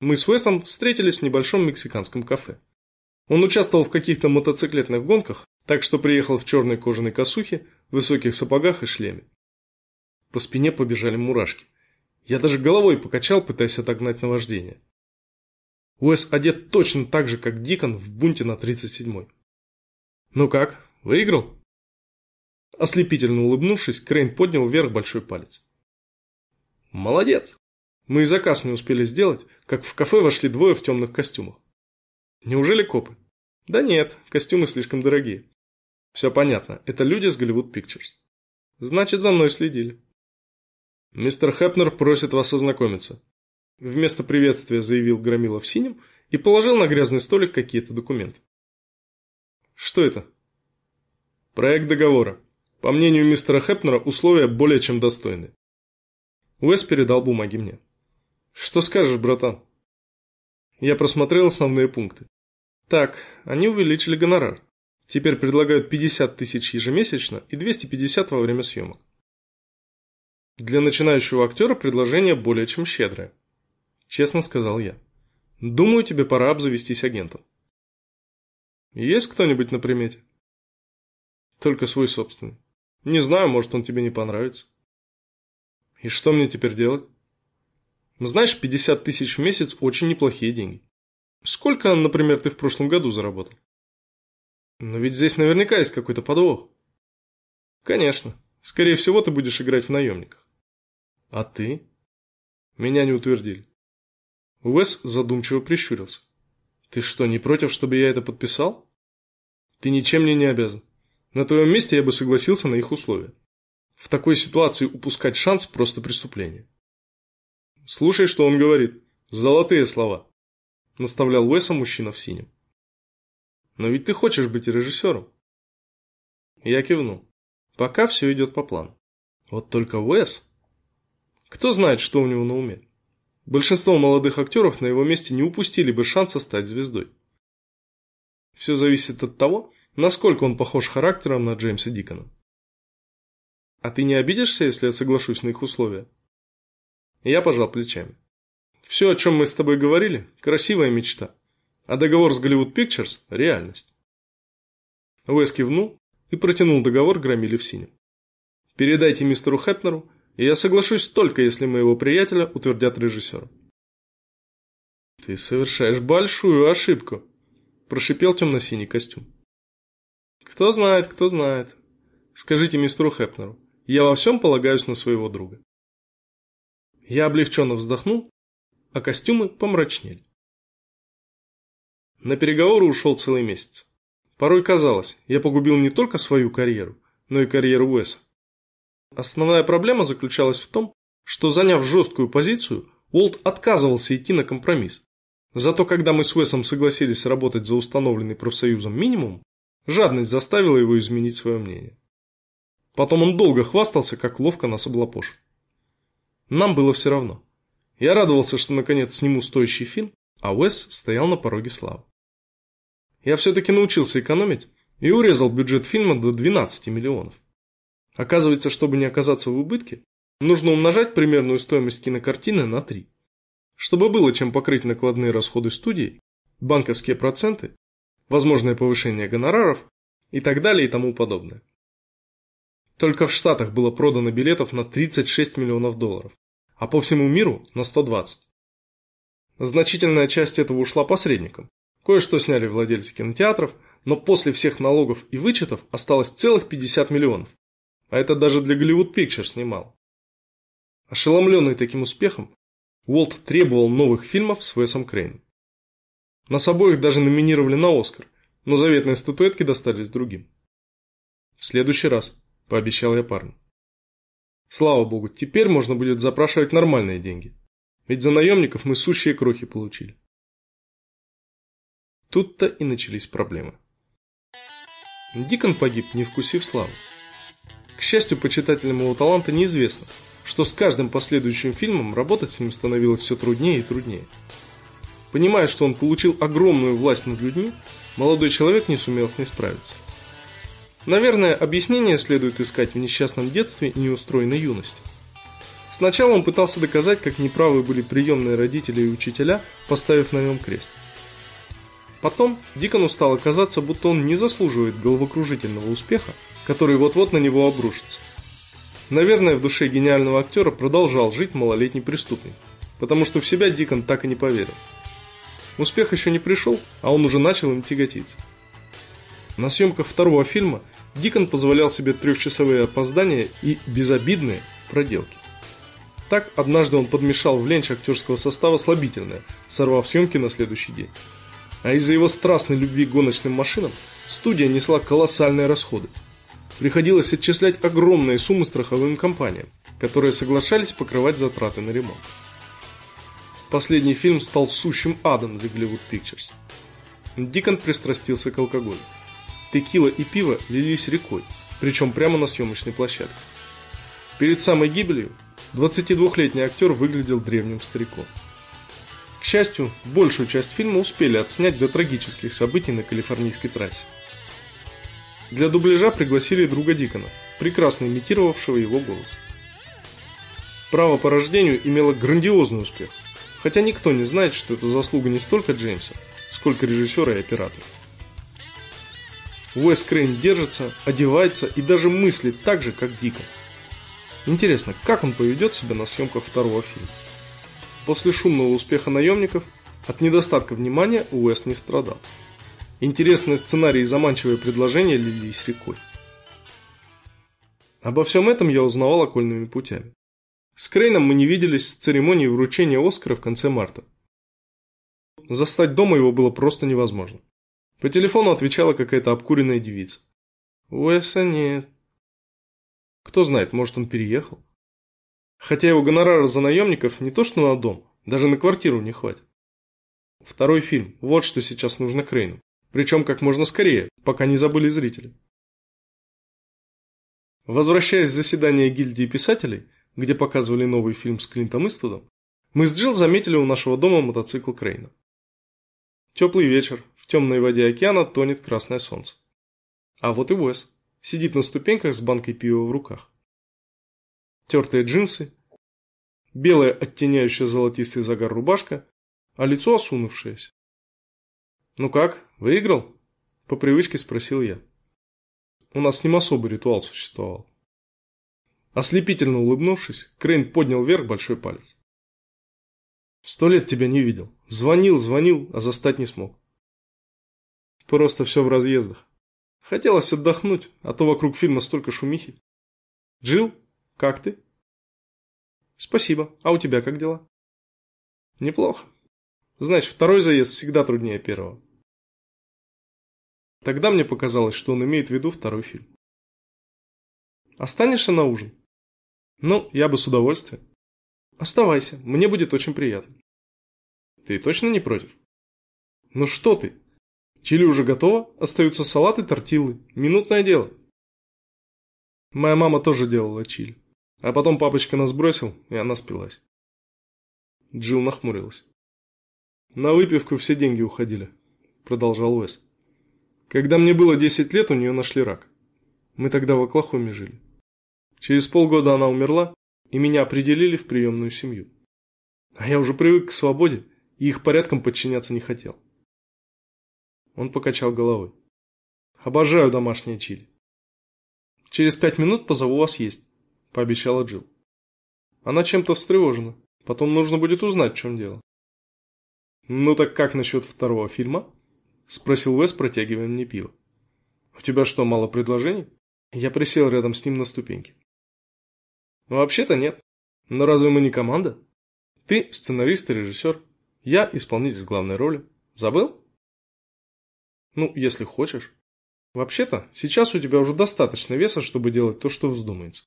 [SPEAKER 1] Мы с Уэсом встретились в небольшом мексиканском кафе. Он участвовал в каких-то мотоциклетных гонках, так что приехал в черной кожаной косухе, высоких сапогах и шлеме. По спине побежали мурашки. Я даже головой покачал, пытаясь отогнать наваждение. Уэс одет точно так же, как Дикон в бунте на 37-й. «Ну как, выиграл?» Ослепительно улыбнувшись, Крейн поднял вверх большой палец. «Молодец! Мы и заказ не успели сделать, как в кафе вошли двое в темных костюмах. Неужели копы? Да нет, костюмы слишком дорогие. Все понятно, это люди с Голливуд Pictures. Значит, за мной следили. Мистер Хэпнер просит вас ознакомиться. Вместо приветствия заявил Громила в синем и положил на грязный столик какие-то документы. Что это? Проект договора. По мнению мистера Хэпнера, условия более чем достойны. Уэс передал бумаги мне. Что скажешь, братан? Я просмотрел основные пункты. Так, они увеличили гонорар. Теперь предлагают 50 тысяч ежемесячно и 250 во время съемок. Для начинающего актера предложение более чем щедрое. Честно сказал я. Думаю, тебе пора обзавестись агентом. Есть кто-нибудь на примете? Только свой собственный. Не знаю, может он тебе не понравится. И что мне теперь делать? Знаешь, 50 тысяч в месяц очень неплохие деньги. Сколько, например, ты в прошлом году заработал? Но ведь здесь наверняка есть какой-то подвох. Конечно. Скорее всего, ты будешь играть в наемниках. А ты? Меня не утвердили. Уэс задумчиво прищурился. Ты что, не против, чтобы я это подписал? Ты ничем мне не обязан. На твоем месте я бы согласился на их условия. В такой ситуации упускать шанс – просто преступление. Слушай, что он говорит. Золотые слова. Наставлял Уэса мужчина в синем. Но ведь ты хочешь быть режиссером. Я кивнул. Пока все идет по плану. Вот только Уэс... Кто знает, что у него на уме. Большинство молодых актеров на его месте не упустили бы шанса стать звездой. Все зависит от того, насколько он похож характером на Джеймса Дикона. А ты не обидишься, если я соглашусь на их условия? Я пожал плечами. Все, о чем мы с тобой говорили, красивая мечта. А договор с Голливуд Pictures – реальность. Уэс кивнул и протянул договор громили в синем. Передайте мистеру Хепнеру, и я соглашусь только, если моего приятеля утвердят режиссером. Ты совершаешь большую ошибку, прошипел темно-синий костюм. Кто знает, кто знает. Скажите мистеру Хепнеру, я во всем полагаюсь на своего друга. Я облегченно вздохнул, а костюмы помрачнели. На переговоры ушел целый месяц. Порой казалось, я погубил не только свою карьеру, но и карьеру Уэса. Основная проблема заключалась в том, что заняв жесткую позицию, Уолт отказывался идти на компромисс. Зато когда мы с Уэсом согласились работать за установленный профсоюзом минимум, жадность заставила его изменить свое мнение. Потом он долго хвастался, как ловко нас облапошил. Нам было все равно. Я радовался, что наконец сниму стоящий фильм, а Уэс стоял на пороге славы. Я все-таки научился экономить и урезал бюджет фильма до 12 миллионов. Оказывается, чтобы не оказаться в убытке, нужно умножать примерную стоимость кинокартины на 3. Чтобы было чем покрыть накладные расходы студии, банковские проценты, возможное повышение гонораров и так далее и тому подобное. Только в Штатах было продано билетов на 36 миллионов долларов, а по всему миру на 120. Значительная часть этого ушла посредникам. Кое-что сняли владельцы кинотеатров, но после всех налогов и вычетов осталось целых 50 миллионов. А это даже для Голливуд Pictures немало. Ошеломленный таким успехом, Уолт требовал новых фильмов с Весом Крейном. Нас обоих даже номинировали на Оскар, но заветные статуэтки достались другим. В следующий раз, пообещал я парню. Слава богу, теперь можно будет запрашивать нормальные деньги. Ведь за наемников мы сущие крохи получили. Тут-то и начались проблемы. Дикон погиб, не вкусив славы. К счастью, почитателям его таланта неизвестно, что с каждым последующим фильмом работать с ним становилось все труднее и труднее. Понимая, что он получил огромную власть над людьми, молодой человек не сумел с ней справиться. Наверное, объяснение следует искать в несчастном детстве и неустроенной юности. Сначала он пытался доказать, как неправы были приемные родители и учителя, поставив на нем крест. Потом Дикону стало казаться, будто он не заслуживает головокружительного успеха, который вот-вот на него обрушится. Наверное, в душе гениального актера продолжал жить малолетний преступник, потому что в себя Дикон так и не поверил. Успех еще не пришел, а он уже начал им тяготиться. На съемках второго фильма Дикон позволял себе трехчасовые опоздания и безобидные проделки. Так, однажды он подмешал в ленч актерского состава слабительное, сорвав съемки на следующий день. А из-за его страстной любви к гоночным машинам студия несла колоссальные расходы. Приходилось отчислять огромные суммы страховым компаниям, которые соглашались покрывать затраты на ремонт. Последний фильм стал сущим адом для Голливуд Pictures. Дикон пристрастился к алкоголю. Текила и пиво лились рекой, причем прямо на съемочной площадке. Перед самой гибелью 22-летний актер выглядел древним стариком. К счастью, большую часть фильма успели отснять до трагических событий на калифорнийской трассе. Для дубляжа пригласили друга Дикона, прекрасно имитировавшего его голос. «Право по рождению» имело грандиозный успех, хотя никто не знает, что это заслуга не столько Джеймса, сколько режиссера и оператора. Уэс Крейн держится, одевается и даже мыслит так же, как Дикон. Интересно, как он поведет себя на съемках второго фильма? После шумного успеха наемников от недостатка внимания Уэс не страдал. Интересные сценарии и заманчивые предложения лились рекой. Обо всем этом я узнавал окольными путями. С Крейном мы не виделись с церемонии вручения Оскара в конце марта. Застать дома его было просто невозможно. По телефону отвечала какая-то обкуренная девица. Уэса нет. Кто знает, может он переехал? Хотя его гонорара за наемников не то что на дом, даже на квартиру не хватит. Второй фильм. Вот что сейчас нужно Крейну. Причем как можно скорее, пока не забыли зрители. Возвращаясь с заседания гильдии писателей, где показывали новый фильм с Клинтом Иствудом, мы с Джилл заметили у нашего дома мотоцикл Крейна. Теплый вечер, в темной воде океана тонет красное солнце. А вот и Уэс, сидит на ступеньках с банкой пива в руках. Тертые джинсы, белая оттеняющая золотистый загар рубашка, а лицо осунувшееся. «Ну как, выиграл?» – по привычке спросил я. У нас с ним особый ритуал существовал. Ослепительно улыбнувшись, Крейн поднял вверх большой палец. «Сто лет тебя не видел. Звонил, звонил, а застать не смог. Просто все в разъездах. Хотелось отдохнуть, а то вокруг фильма столько шумихи. Джил, как ты? Спасибо. А у тебя как дела? Неплохо. Значит, второй заезд всегда труднее первого. Тогда мне показалось, что он имеет в виду второй фильм. Останешься на ужин? Ну, я бы с удовольствием. Оставайся, мне будет очень приятно. Ты точно не против? Ну что ты? Чили уже готово, остаются салаты, тортилы. Минутное дело. Моя мама тоже делала чили. А потом папочка нас бросил, и она спилась. Джилл нахмурилась. На выпивку все деньги уходили, продолжал Уэс. Когда мне было 10 лет, у нее нашли рак. Мы тогда в Оклахоме жили. Через полгода она умерла, и меня определили в приемную семью. А я уже привык к свободе и их порядком подчиняться не хотел. Он покачал головой. Обожаю домашнее чили. Через пять минут позову вас есть, пообещала Джилл. Она чем-то встревожена. Потом нужно будет узнать, в чем дело. Ну так как насчет второго фильма? Спросил Вес, протягивая мне пиво. У тебя что, мало предложений? Я присел рядом с ним на ступеньке. Вообще-то нет. Но разве мы не команда? Ты сценарист и режиссер. Я исполнитель главной роли. Забыл? Ну, если хочешь. Вообще-то, сейчас у тебя уже достаточно веса, чтобы делать то, что вздумается.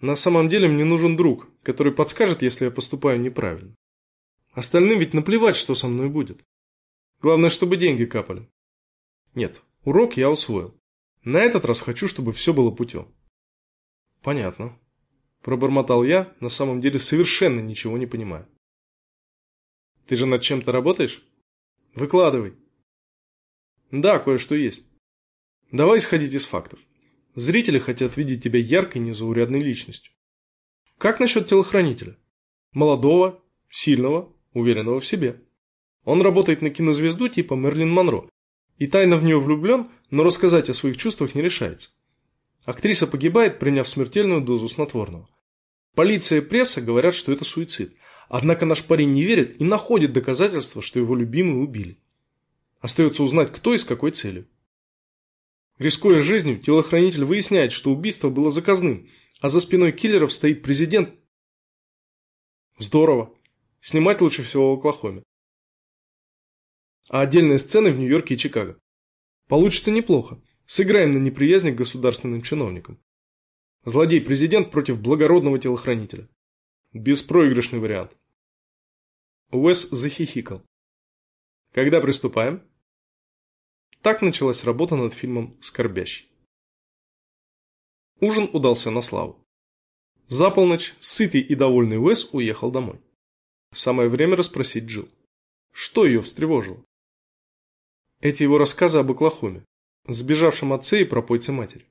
[SPEAKER 1] На самом деле мне нужен друг, который подскажет, если я поступаю неправильно. Остальным ведь наплевать, что со мной будет. Главное, чтобы деньги капали. Нет, урок я усвоил. На этот раз хочу, чтобы все было путем. Понятно. Пробормотал я, на самом деле совершенно ничего не понимаю. Ты же над чем-то работаешь? Выкладывай. Да, кое-что есть. Давай исходить из фактов. Зрители хотят видеть тебя яркой, незаурядной личностью. Как насчет телохранителя? Молодого, сильного, уверенного в себе. Он работает на кинозвезду типа Мерлин Монро и тайно в нее влюблен, но рассказать о своих чувствах не решается. Актриса погибает, приняв смертельную дозу снотворного. Полиция и пресса говорят, что это суицид. Однако наш парень не верит и находит доказательства, что его любимые убили. Остается узнать, кто и с какой целью. Рискуя жизнью, телохранитель выясняет, что убийство было заказным, а за спиной киллеров стоит президент. Здорово. Снимать лучше всего в Оклахоме. А отдельные сцены в Нью-Йорке и Чикаго. Получится неплохо. Сыграем на неприязни к государственным чиновникам. Злодей-президент против благородного телохранителя. Беспроигрышный вариант. Уэс захихикал. Когда приступаем? Так началась работа над фильмом «Скорбящий». Ужин удался на славу. За полночь сытый и довольный Уэс уехал домой. Самое время расспросить Джилл. Что ее встревожило? Эти его рассказы об Оклахоме, сбежавшем отце и пропойце матери.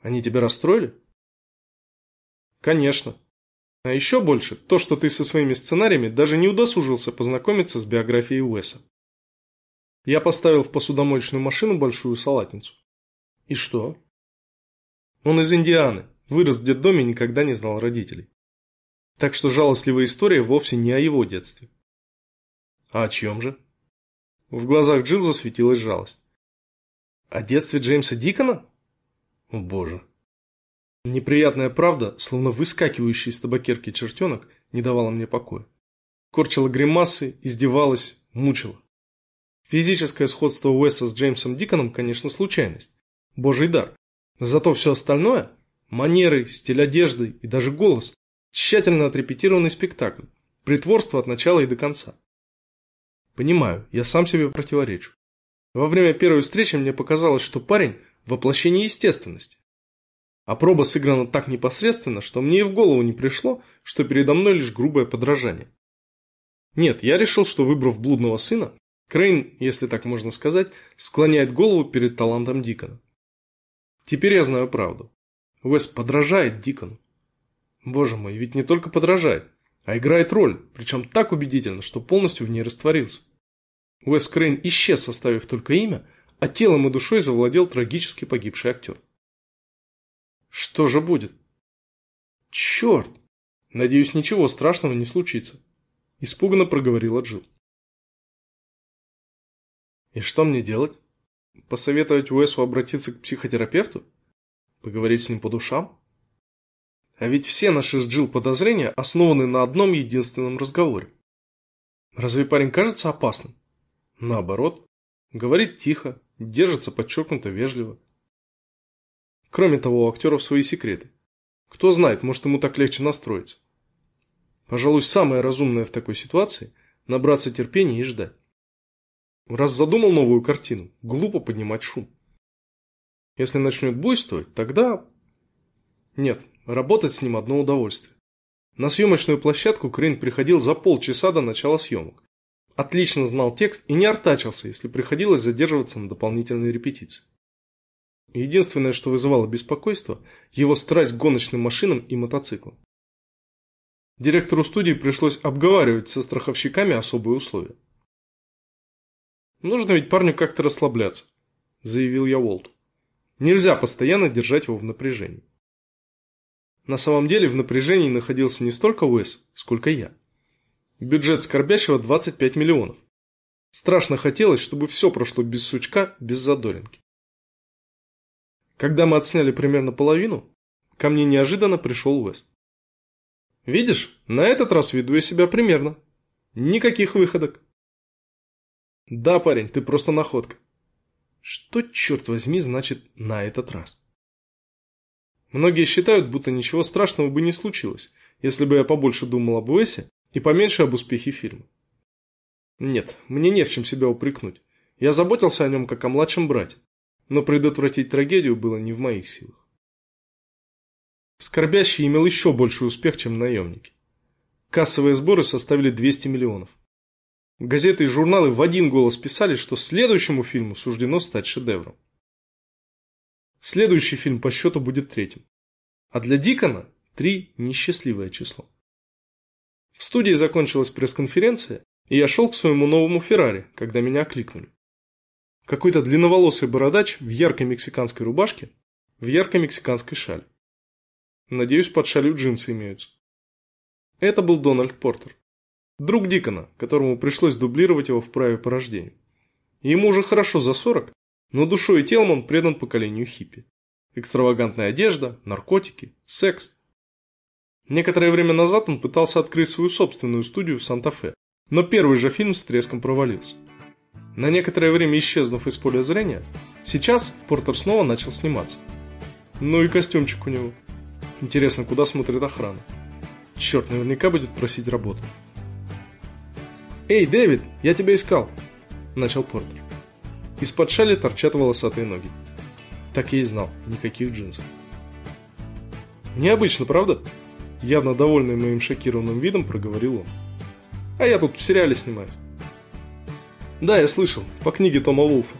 [SPEAKER 1] Они тебя расстроили? Конечно. А еще больше то, что ты со своими сценариями даже не удосужился познакомиться с биографией Уэса. Я поставил в посудомоечную машину большую салатницу. И что? Он из Индианы, вырос в детдоме и никогда не знал родителей. Так что жалостливая история вовсе не о его детстве. А о чем же? В глазах Джилл засветилась жалость. О детстве Джеймса Дикона? О боже. Неприятная правда, словно выскакивающий из табакерки чертенок, не давала мне покоя. Корчила гримасы, издевалась, мучила. Физическое сходство Уэса с Джеймсом Диконом, конечно, случайность. Божий дар. Зато все остальное – манеры, стиль одежды и даже голос – тщательно отрепетированный спектакль. Притворство от начала и до конца. Понимаю, я сам себе противоречу. Во время первой встречи мне показалось, что парень воплощение естественности. А проба сыграна так непосредственно, что мне и в голову не пришло, что передо мной лишь грубое подражание. Нет, я решил, что выбрав блудного сына, Крейн, если так можно сказать, склоняет голову перед талантом Дикона. Теперь я знаю правду. Уэс подражает Дикону. Боже мой, ведь не только подражает, а играет роль, причем так убедительно, что полностью в ней растворился. Уэс Крейн исчез, оставив только имя, а телом и душой завладел трагически погибший актер. Что же будет? Черт! Надеюсь, ничего страшного не случится. Испуганно проговорила Джилл. И что мне делать? Посоветовать Уэсу обратиться к психотерапевту? Поговорить с ним по душам? А ведь все наши с Джилл подозрения основаны на одном единственном разговоре. Разве парень кажется опасным? Наоборот, говорит тихо, держится подчеркнуто вежливо. Кроме того, у актеров свои секреты. Кто знает, может ему так легче настроиться. Пожалуй, самое разумное в такой ситуации – набраться терпения и ждать. Раз задумал новую картину, глупо поднимать шум. Если начнет буйствовать, тогда... Нет, работать с ним одно удовольствие. На съемочную площадку Крейн приходил за полчаса до начала съемок. Отлично знал текст и не артачился, если приходилось задерживаться на дополнительные репетиции. Единственное, что вызывало беспокойство – его страсть к гоночным машинам и мотоциклам. Директору студии пришлось обговаривать со страховщиками особые условия. «Нужно ведь парню как-то расслабляться», – заявил я Уолту. «Нельзя постоянно держать его в напряжении». На самом деле в напряжении находился не столько Уэс, сколько я. Бюджет скорбящего 25 миллионов. Страшно хотелось, чтобы все прошло без сучка, без задоринки. Когда мы отсняли примерно половину, ко мне неожиданно пришел Уэс. Видишь, на этот раз веду я себя примерно. Никаких выходок. Да, парень, ты просто находка. Что, черт возьми, значит «на этот раз»? Многие считают, будто ничего страшного бы не случилось, если бы я побольше думал об Уэсе и поменьше об успехе фильма. Нет, мне не в чем себя упрекнуть. Я заботился о нем как о младшем брате, но предотвратить трагедию было не в моих силах. Скорбящий имел еще больший успех, чем наемники. Кассовые сборы составили 200 миллионов. Газеты и журналы в один голос писали, что следующему фильму суждено стать шедевром. Следующий фильм по счету будет третьим. А для Дикона – три – несчастливое число. В студии закончилась пресс-конференция, И я шел к своему новому Феррари, когда меня окликнули. Какой-то длинноволосый бородач в яркой мексиканской рубашке, в яркой мексиканской шале. Надеюсь, под шалью джинсы имеются. Это был Дональд Портер. Друг Дикона, которому пришлось дублировать его в праве по рождению. Ему уже хорошо за 40, но душой и телом он предан поколению хиппи. Экстравагантная одежда, наркотики, секс. Некоторое время назад он пытался открыть свою собственную студию в Санта-Фе, но первый же фильм с треском провалился. На некоторое время исчезнув из поля зрения, сейчас Портер снова начал сниматься. Ну и костюмчик у него. Интересно, куда смотрит охрана? Черт, наверняка будет просить работу. «Эй, Дэвид, я тебя искал!» – начал Портер. Из-под шали торчат волосатые ноги. Так я и знал, никаких джинсов. Необычно, правда? Явно довольный моим шокированным видом проговорил он. А я тут в сериале снимаюсь. Да, я слышал, по книге Тома Вулфа.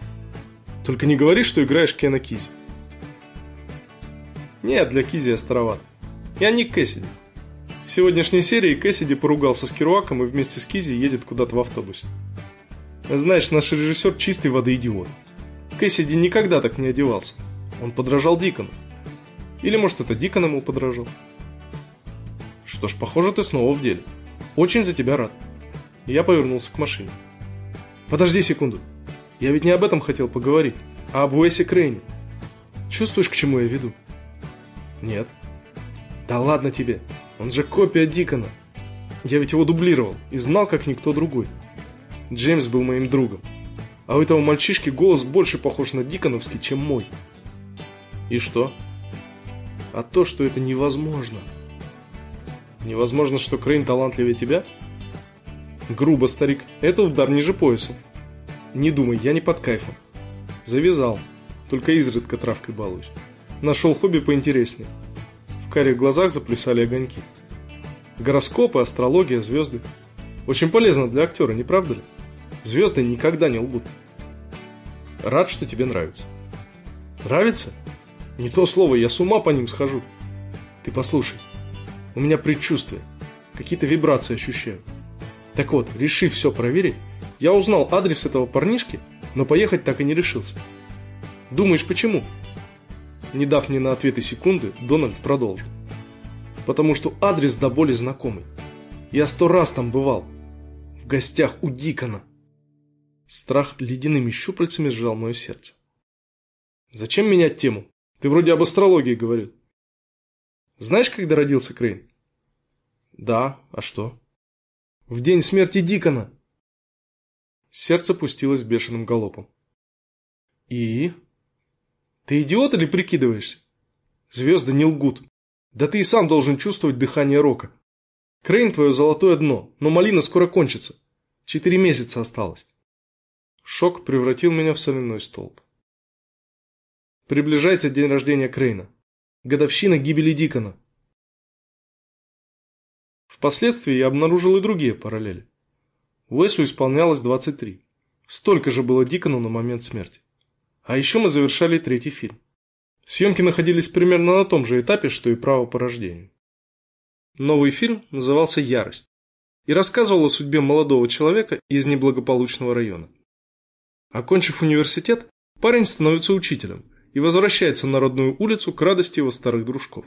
[SPEAKER 1] Только не говори, что играешь Кена Кизи. Нет, для Кизи я староват. Я Ник Кэссиди. В сегодняшней серии Кэссиди поругался с Керуаком и вместе с Кизи едет куда-то в автобусе. Знаешь, наш режиссер чистой воды идиот. Кэссиди никогда так не одевался. Он подражал Дикону. Или, может, это Дикон ему подражал. Что ж, похоже, ты снова в деле. Очень за тебя рад. Я повернулся к машине. Подожди секунду. Я ведь не об этом хотел поговорить, а об Уэсе Крейне. Чувствуешь, к чему я веду? Нет. Да ладно тебе. Он же копия Дикона. Я ведь его дублировал и знал, как никто другой. Джеймс был моим другом. А у этого мальчишки голос больше похож на Диконовский, чем мой. И что? А то, что это невозможно. Невозможно, что Крейн талантливее тебя? Грубо, старик. Это удар ниже пояса. Не думай, я не под кайфом. Завязал. Только изредка травкой балуюсь. Нашел хобби поинтереснее. Карих глазах заплясали огоньки. Гороскопы, астрология, звезды. Очень полезно для актера, не правда ли? Звезды никогда не лгут. Рад, что тебе нравится. Нравится? Не то слово, я с ума по ним схожу. Ты послушай. У меня предчувствие. Какие-то вибрации ощущаю. Так вот, решив все проверить, я узнал адрес этого парнишки, но поехать так и не решился. Думаешь, почему? Не дав мне на ответы секунды, Дональд продолжил. Потому что адрес до боли знакомый. Я сто раз там бывал. В гостях у Дикона. Страх ледяными щупальцами сжал мое сердце. «Зачем менять тему? Ты вроде об астрологии говорил». «Знаешь, когда родился Крейн?» «Да, а что?» «В день смерти Дикона!» Сердце пустилось бешеным галопом. «И?» «Ты идиот или прикидываешься?» «Звезды не лгут. Да ты и сам должен чувствовать дыхание рока. Крейн твое золотое дно, но малина скоро кончится. Четыре месяца осталось. Шок превратил меня в соляной столб. Приближается день рождения Крейна. Годовщина гибели Дикона. Впоследствии я обнаружил и другие параллели. Уэсу исполнялось 23. Столько же было Дикону на момент смерти. А еще мы завершали третий фильм. Съемки находились примерно на том же этапе, что и «Право по рождению». Новый фильм назывался «Ярость» и рассказывал о судьбе молодого человека из неблагополучного района. Окончив университет, парень становится учителем и возвращается на родную улицу к радости его старых дружков.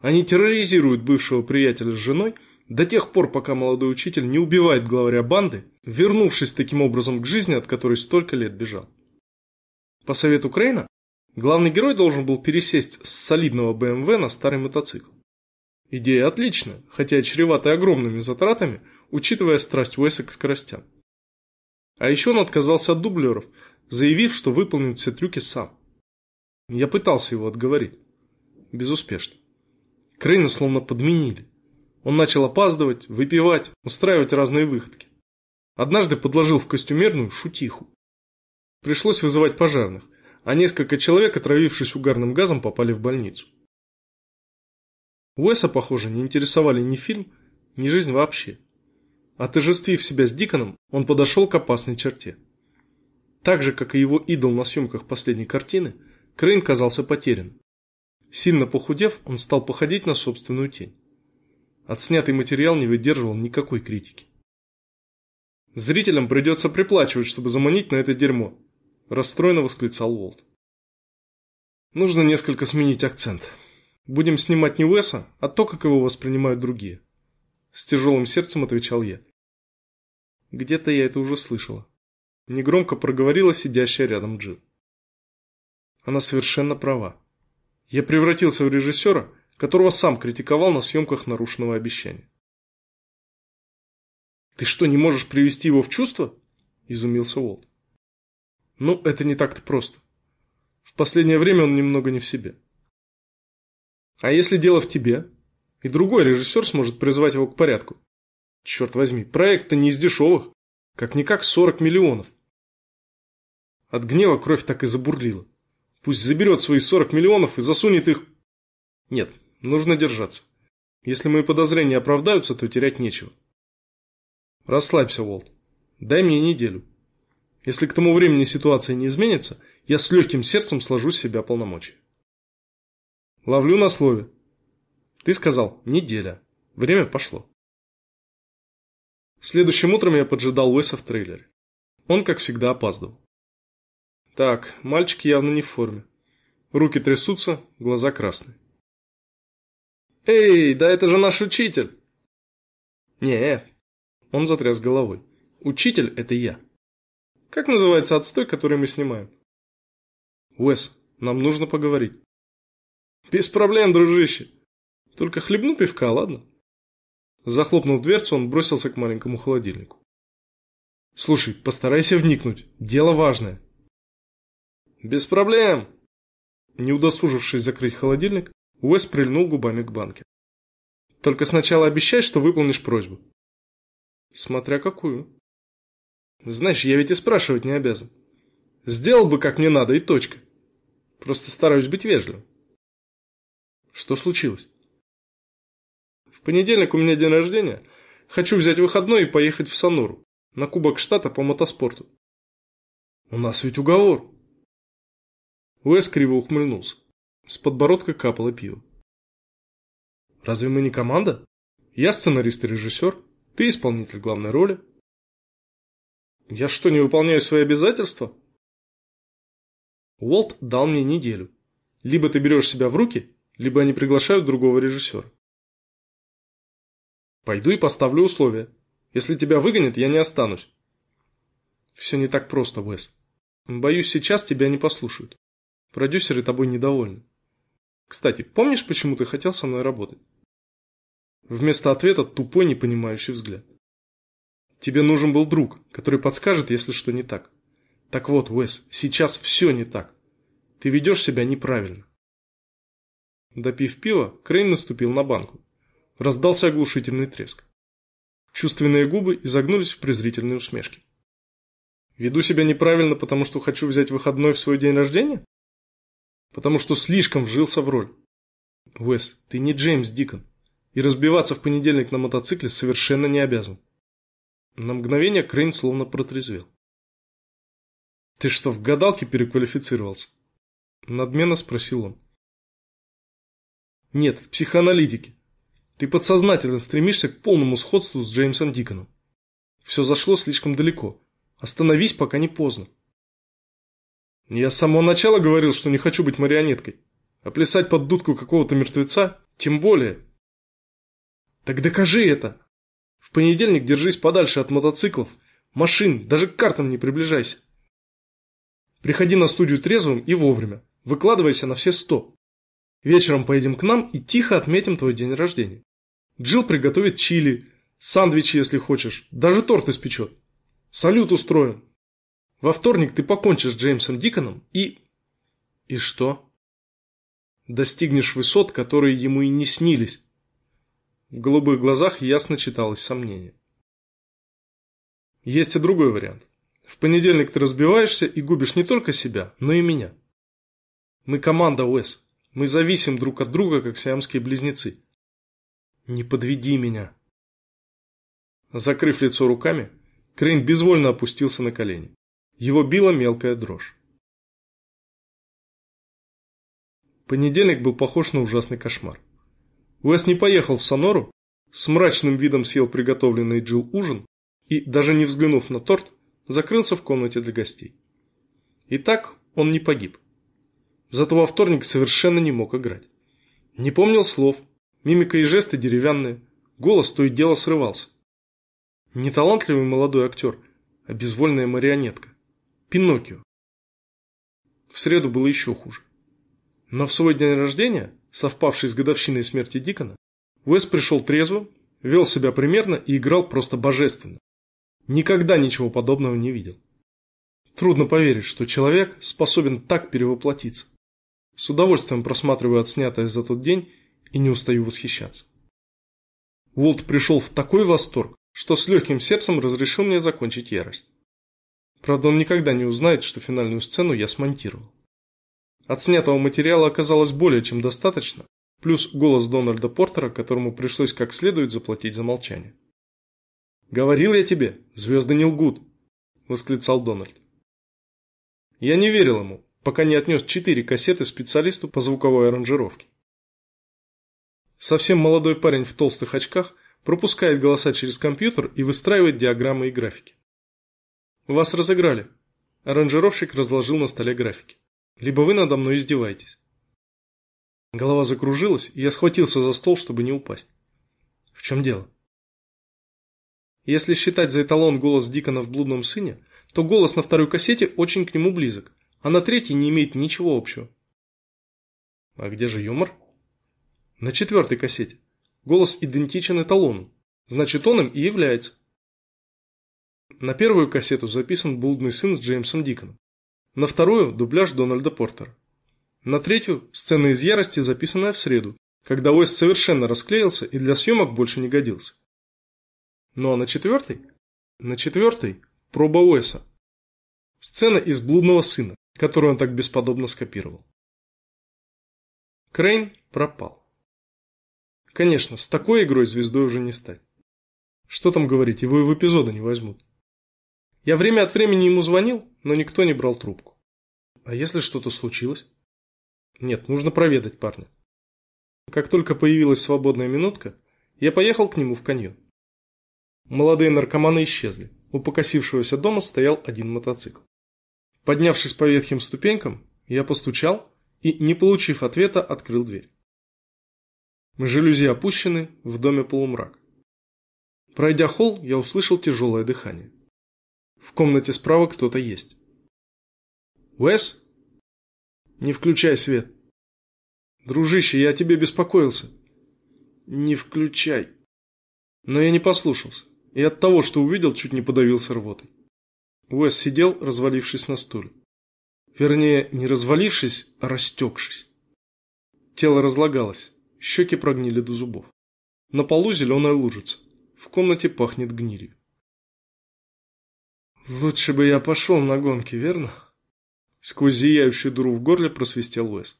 [SPEAKER 1] Они терроризируют бывшего приятеля с женой до тех пор, пока молодой учитель не убивает главаря банды, вернувшись таким образом к жизни, от которой столько лет бежал. По совету Крейна, главный герой должен был пересесть с солидного БМВ на старый мотоцикл. Идея отличная, хотя и чреватая огромными затратами, учитывая страсть Уэса к скоростям. А еще он отказался от дублеров, заявив, что выполнит все трюки сам. Я пытался его отговорить. Безуспешно. Крейна словно подменили. Он начал опаздывать, выпивать, устраивать разные выходки. Однажды подложил в костюмерную шутиху. Пришлось вызывать пожарных, а несколько человек, отравившись угарным газом, попали в больницу. Уэса, похоже, не интересовали ни фильм, ни жизнь вообще. Отожествив себя с Диконом, он подошел к опасной черте. Так же, как и его идол на съемках последней картины, Крейн казался потерян. Сильно похудев, он стал походить на собственную тень. Отснятый материал не выдерживал никакой критики. Зрителям придется приплачивать, чтобы заманить на это дерьмо. Расстроенно восклицал Уолт. Нужно несколько сменить акцент. Будем снимать не Уэса, а то, как его воспринимают другие. С тяжелым сердцем отвечал я. Где-то я это уже слышала. Негромко проговорила сидящая рядом Джилл. Она совершенно права. Я превратился в режиссера, которого сам критиковал на съемках нарушенного обещания. «Ты что, не можешь привести его в чувство?» – изумился Уолт. «Ну, это не так-то просто. В последнее время он немного не в себе». «А если дело в тебе, и другой режиссер сможет призвать его к порядку? Черт возьми, проект-то не из дешевых, как-никак 40 миллионов». От гнева кровь так и забурлила. Пусть заберет свои 40 миллионов и засунет их... Нет, нужно держаться. Если мои подозрения оправдаются, то терять нечего. Расслабься, Волт. Дай мне неделю. Если к тому времени ситуация не изменится, я с легким сердцем сложу с себя полномочия. Ловлю на слове. Ты сказал неделя. Время пошло. Следующим утром я поджидал Уэса в трейлере. Он, как всегда, опаздывал. Так, мальчик явно не в форме. Руки трясутся, глаза красные. «Эй, да это же наш учитель!» «Не, он затряс головой. Учитель – это я. Как называется отстой, который мы снимаем? Уэс, нам нужно поговорить. Без проблем, дружище. Только хлебну пивка, ладно? Захлопнув дверцу, он бросился к маленькому холодильнику. Слушай, постарайся вникнуть. Дело важное. «Без проблем!» Не удосужившись закрыть холодильник, Уэс прильнул губами к банке. «Только сначала обещай, что выполнишь просьбу». «Смотря какую». «Знаешь, я ведь и спрашивать не обязан. Сделал бы, как мне надо, и точка. Просто стараюсь быть вежливым». «Что случилось?» «В понедельник у меня день рождения. Хочу взять выходной и поехать в Сануру, на Кубок Штата по мотоспорту». «У нас ведь уговор», Уэс криво ухмыльнулся. С подбородка капало пиво. «Разве мы не команда? Я сценарист и режиссер, ты исполнитель главной роли». «Я что, не выполняю свои обязательства?» Уолт дал мне неделю. Либо ты берешь себя в руки, либо они приглашают другого режиссера. Пойду и поставлю условия. Если тебя выгонят, я не останусь. Все не так просто, Уэс. Боюсь, сейчас тебя не послушают. Продюсеры тобой недовольны. Кстати, помнишь, почему ты хотел со мной работать? Вместо ответа тупой, непонимающий взгляд. Тебе нужен был друг, который подскажет, если что не так. Так вот, Уэс, сейчас все не так. Ты ведешь себя неправильно. Допив пива, Крейн наступил на банку. Раздался оглушительный треск. Чувственные губы изогнулись в презрительной усмешке. Веду себя неправильно, потому что хочу взять выходной в свой день рождения? потому что слишком вжился в роль. Уэс, ты не Джеймс Дикон, и разбиваться в понедельник на мотоцикле совершенно не обязан. На мгновение Крейн словно протрезвел. «Ты что, в гадалке переквалифицировался?» Надменно спросил он. «Нет, в психоаналитике. Ты подсознательно стремишься к полному сходству с Джеймсом Диконом. Все зашло слишком далеко. Остановись, пока не поздно. Я с самого начала говорил, что не хочу быть марионеткой. А плясать под дудку какого-то мертвеца тем более. Так докажи это. В понедельник держись подальше от мотоциклов, машин, даже к картам не приближайся. Приходи на студию трезвым и вовремя. Выкладывайся на все сто. Вечером поедем к нам и тихо отметим твой день рождения. Джилл приготовит чили, сандвичи, если хочешь, даже торт испечет. Салют устроим. Во вторник ты покончишь с Джеймсом Диконом и... И что? Достигнешь высот, которые ему и не снились. В голубых глазах ясно читалось сомнение. Есть и другой вариант. В понедельник ты разбиваешься и губишь не только себя, но и меня. Мы команда Уэс. Мы зависим друг от друга, как сиамские близнецы. Не подведи меня. Закрыв лицо руками, Крейн безвольно опустился на колени. Его била мелкая дрожь. Понедельник был похож на ужасный кошмар. Уэс не поехал в Сонору, с мрачным видом съел приготовленный Джилл ужин и, даже не взглянув на торт, закрылся в комнате для гостей. И так он не погиб. Зато во вторник совершенно не мог играть. Не помнил слов, мимика и жесты деревянные, голос то и дело срывался. Неталантливый молодой актер, а безвольная марионетка. Пиноккио. В среду было еще хуже. Но в свой день рождения, совпавший с годовщиной смерти Дикона, Уэс пришел трезво, вел себя примерно и играл просто божественно. Никогда ничего подобного не видел. Трудно поверить, что человек способен так перевоплотиться. С удовольствием просматриваю отснятое за тот день и не устаю восхищаться. Уолт пришел в такой восторг, что с легким сердцем разрешил мне закончить ярость. Правда, он никогда не узнает, что финальную сцену я смонтировал. Отснятого материала оказалось более чем достаточно, плюс голос Дональда Портера, которому пришлось как следует заплатить за молчание. «Говорил я тебе, звезды не лгут!» – восклицал Дональд. Я не верил ему, пока не отнес четыре кассеты специалисту по звуковой аранжировке. Совсем молодой парень в толстых очках пропускает голоса через компьютер и выстраивает диаграммы и графики. Вас разыграли. Аранжировщик разложил на столе графики. Либо вы надо мной издеваетесь. Голова закружилась, и я схватился за стол, чтобы не упасть. В чем дело? Если считать за эталон голос Дикона в «Блудном сыне», то голос на второй кассете очень к нему близок, а на третьей не имеет ничего общего. А где же юмор? На четвертой кассете. Голос идентичен эталону, значит он им и является. На первую кассету записан «Блудный сын» с Джеймсом Диконом. На вторую – дубляж Дональда Портера. На третью – сцена из ярости, записанная в среду, когда Уэст совершенно расклеился и для съемок больше не годился. Ну а на четвертой? На четвертой – проба Уэса. Сцена из «Блудного сына», которую он так бесподобно скопировал. Крейн пропал. Конечно, с такой игрой звездой уже не стать. Что там говорить, его и в эпизоды не возьмут. Я время от времени ему звонил, но никто не брал трубку. А если что-то случилось? Нет, нужно проведать парня. Как только появилась свободная минутка, я поехал к нему в каньон. Молодые наркоманы исчезли. У покосившегося дома стоял один мотоцикл. Поднявшись по ветхим ступенькам, я постучал и, не получив ответа, открыл дверь. Жалюзи опущены, в доме полумрак. Пройдя холл, я услышал тяжелое дыхание. В комнате справа кто-то есть. «Уэс?» «Не включай свет». «Дружище, я о тебе беспокоился». «Не включай». Но я не послушался, и от того, что увидел, чуть не подавился рвотой. Уэс сидел, развалившись на стуле. Вернее, не развалившись, а растекшись. Тело разлагалось, щеки прогнили до зубов. На полу зеленая лужица. В комнате пахнет гнилью. «Лучше бы я пошел на гонки, верно?» Сквозь зияющую дуру в горле просвистел Уэс.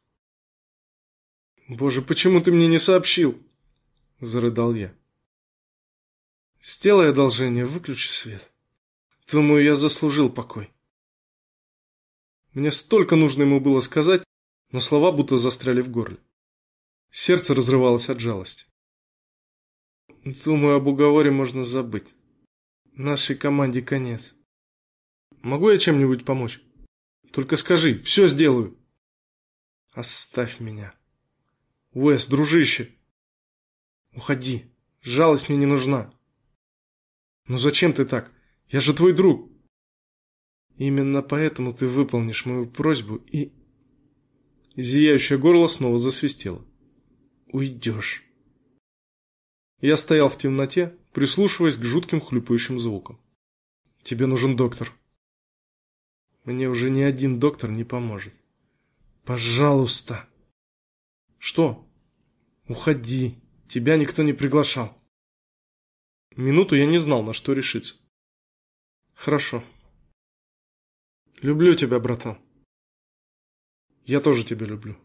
[SPEAKER 1] «Боже, почему ты мне не сообщил?» Зарыдал я. «Сделай одолжение, выключи свет. Думаю, я заслужил покой». Мне столько нужно ему было сказать, но слова будто застряли в горле. Сердце разрывалось от жалости. Думаю, об уговоре можно забыть. Нашей команде конец. Могу я чем-нибудь помочь? Только скажи, все сделаю. Оставь меня. Уэс, дружище. Уходи. Жалость мне не нужна. Но зачем ты так? Я же твой друг. Именно поэтому ты выполнишь мою просьбу и... Зияющее горло снова засвистело. Уйдешь. Я стоял в темноте, прислушиваясь к жутким хлюпающим звукам. Тебе нужен доктор. Мне уже ни один доктор не поможет. Пожалуйста. Что? Уходи. Тебя никто не приглашал. Минуту я не знал, на что решиться. Хорошо. Люблю тебя, братан. Я тоже тебя люблю.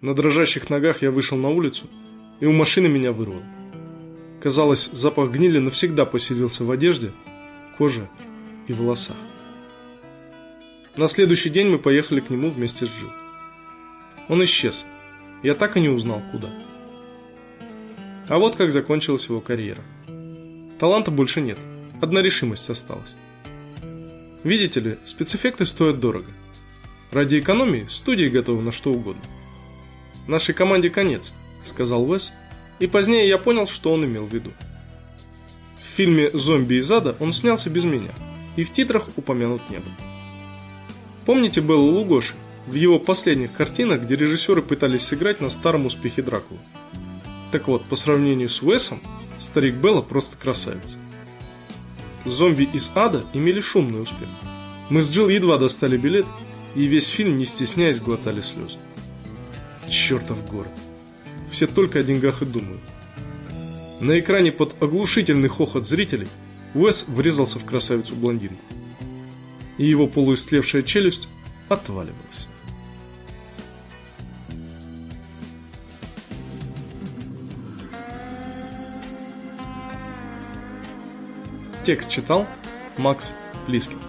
[SPEAKER 1] На дрожащих ногах я вышел на улицу, и у машины меня вырвало. Казалось, запах гнили навсегда поселился в одежде, коже и волосах. На следующий день мы поехали к нему вместе с Джилл. Он исчез. Я так и не узнал, куда. А вот как закончилась его карьера. Таланта больше нет, одна решимость осталась. Видите ли, спецэффекты стоят дорого. Ради экономии студии готовы на что угодно. Нашей команде конец, сказал Уэс, и позднее я понял, что он имел в виду. В фильме «Зомби из ада» он снялся без меня, и в титрах упомянут не был. Помните Беллу Лугоши в его последних картинах, где режиссеры пытались сыграть на старом успехе Дракулы? Так вот, по сравнению с Уэсом, старик Белла просто красавец. Зомби из ада имели шумный успех. Мы с Джилл едва достали билет, и весь фильм, не стесняясь, глотали слезы. Чертов город. Все только о деньгах и думают. На экране под оглушительный хохот зрителей Уэс врезался в красавицу-блондинку. И его полуистлевшая челюсть отваливалась. Текст читал Макс Лискин.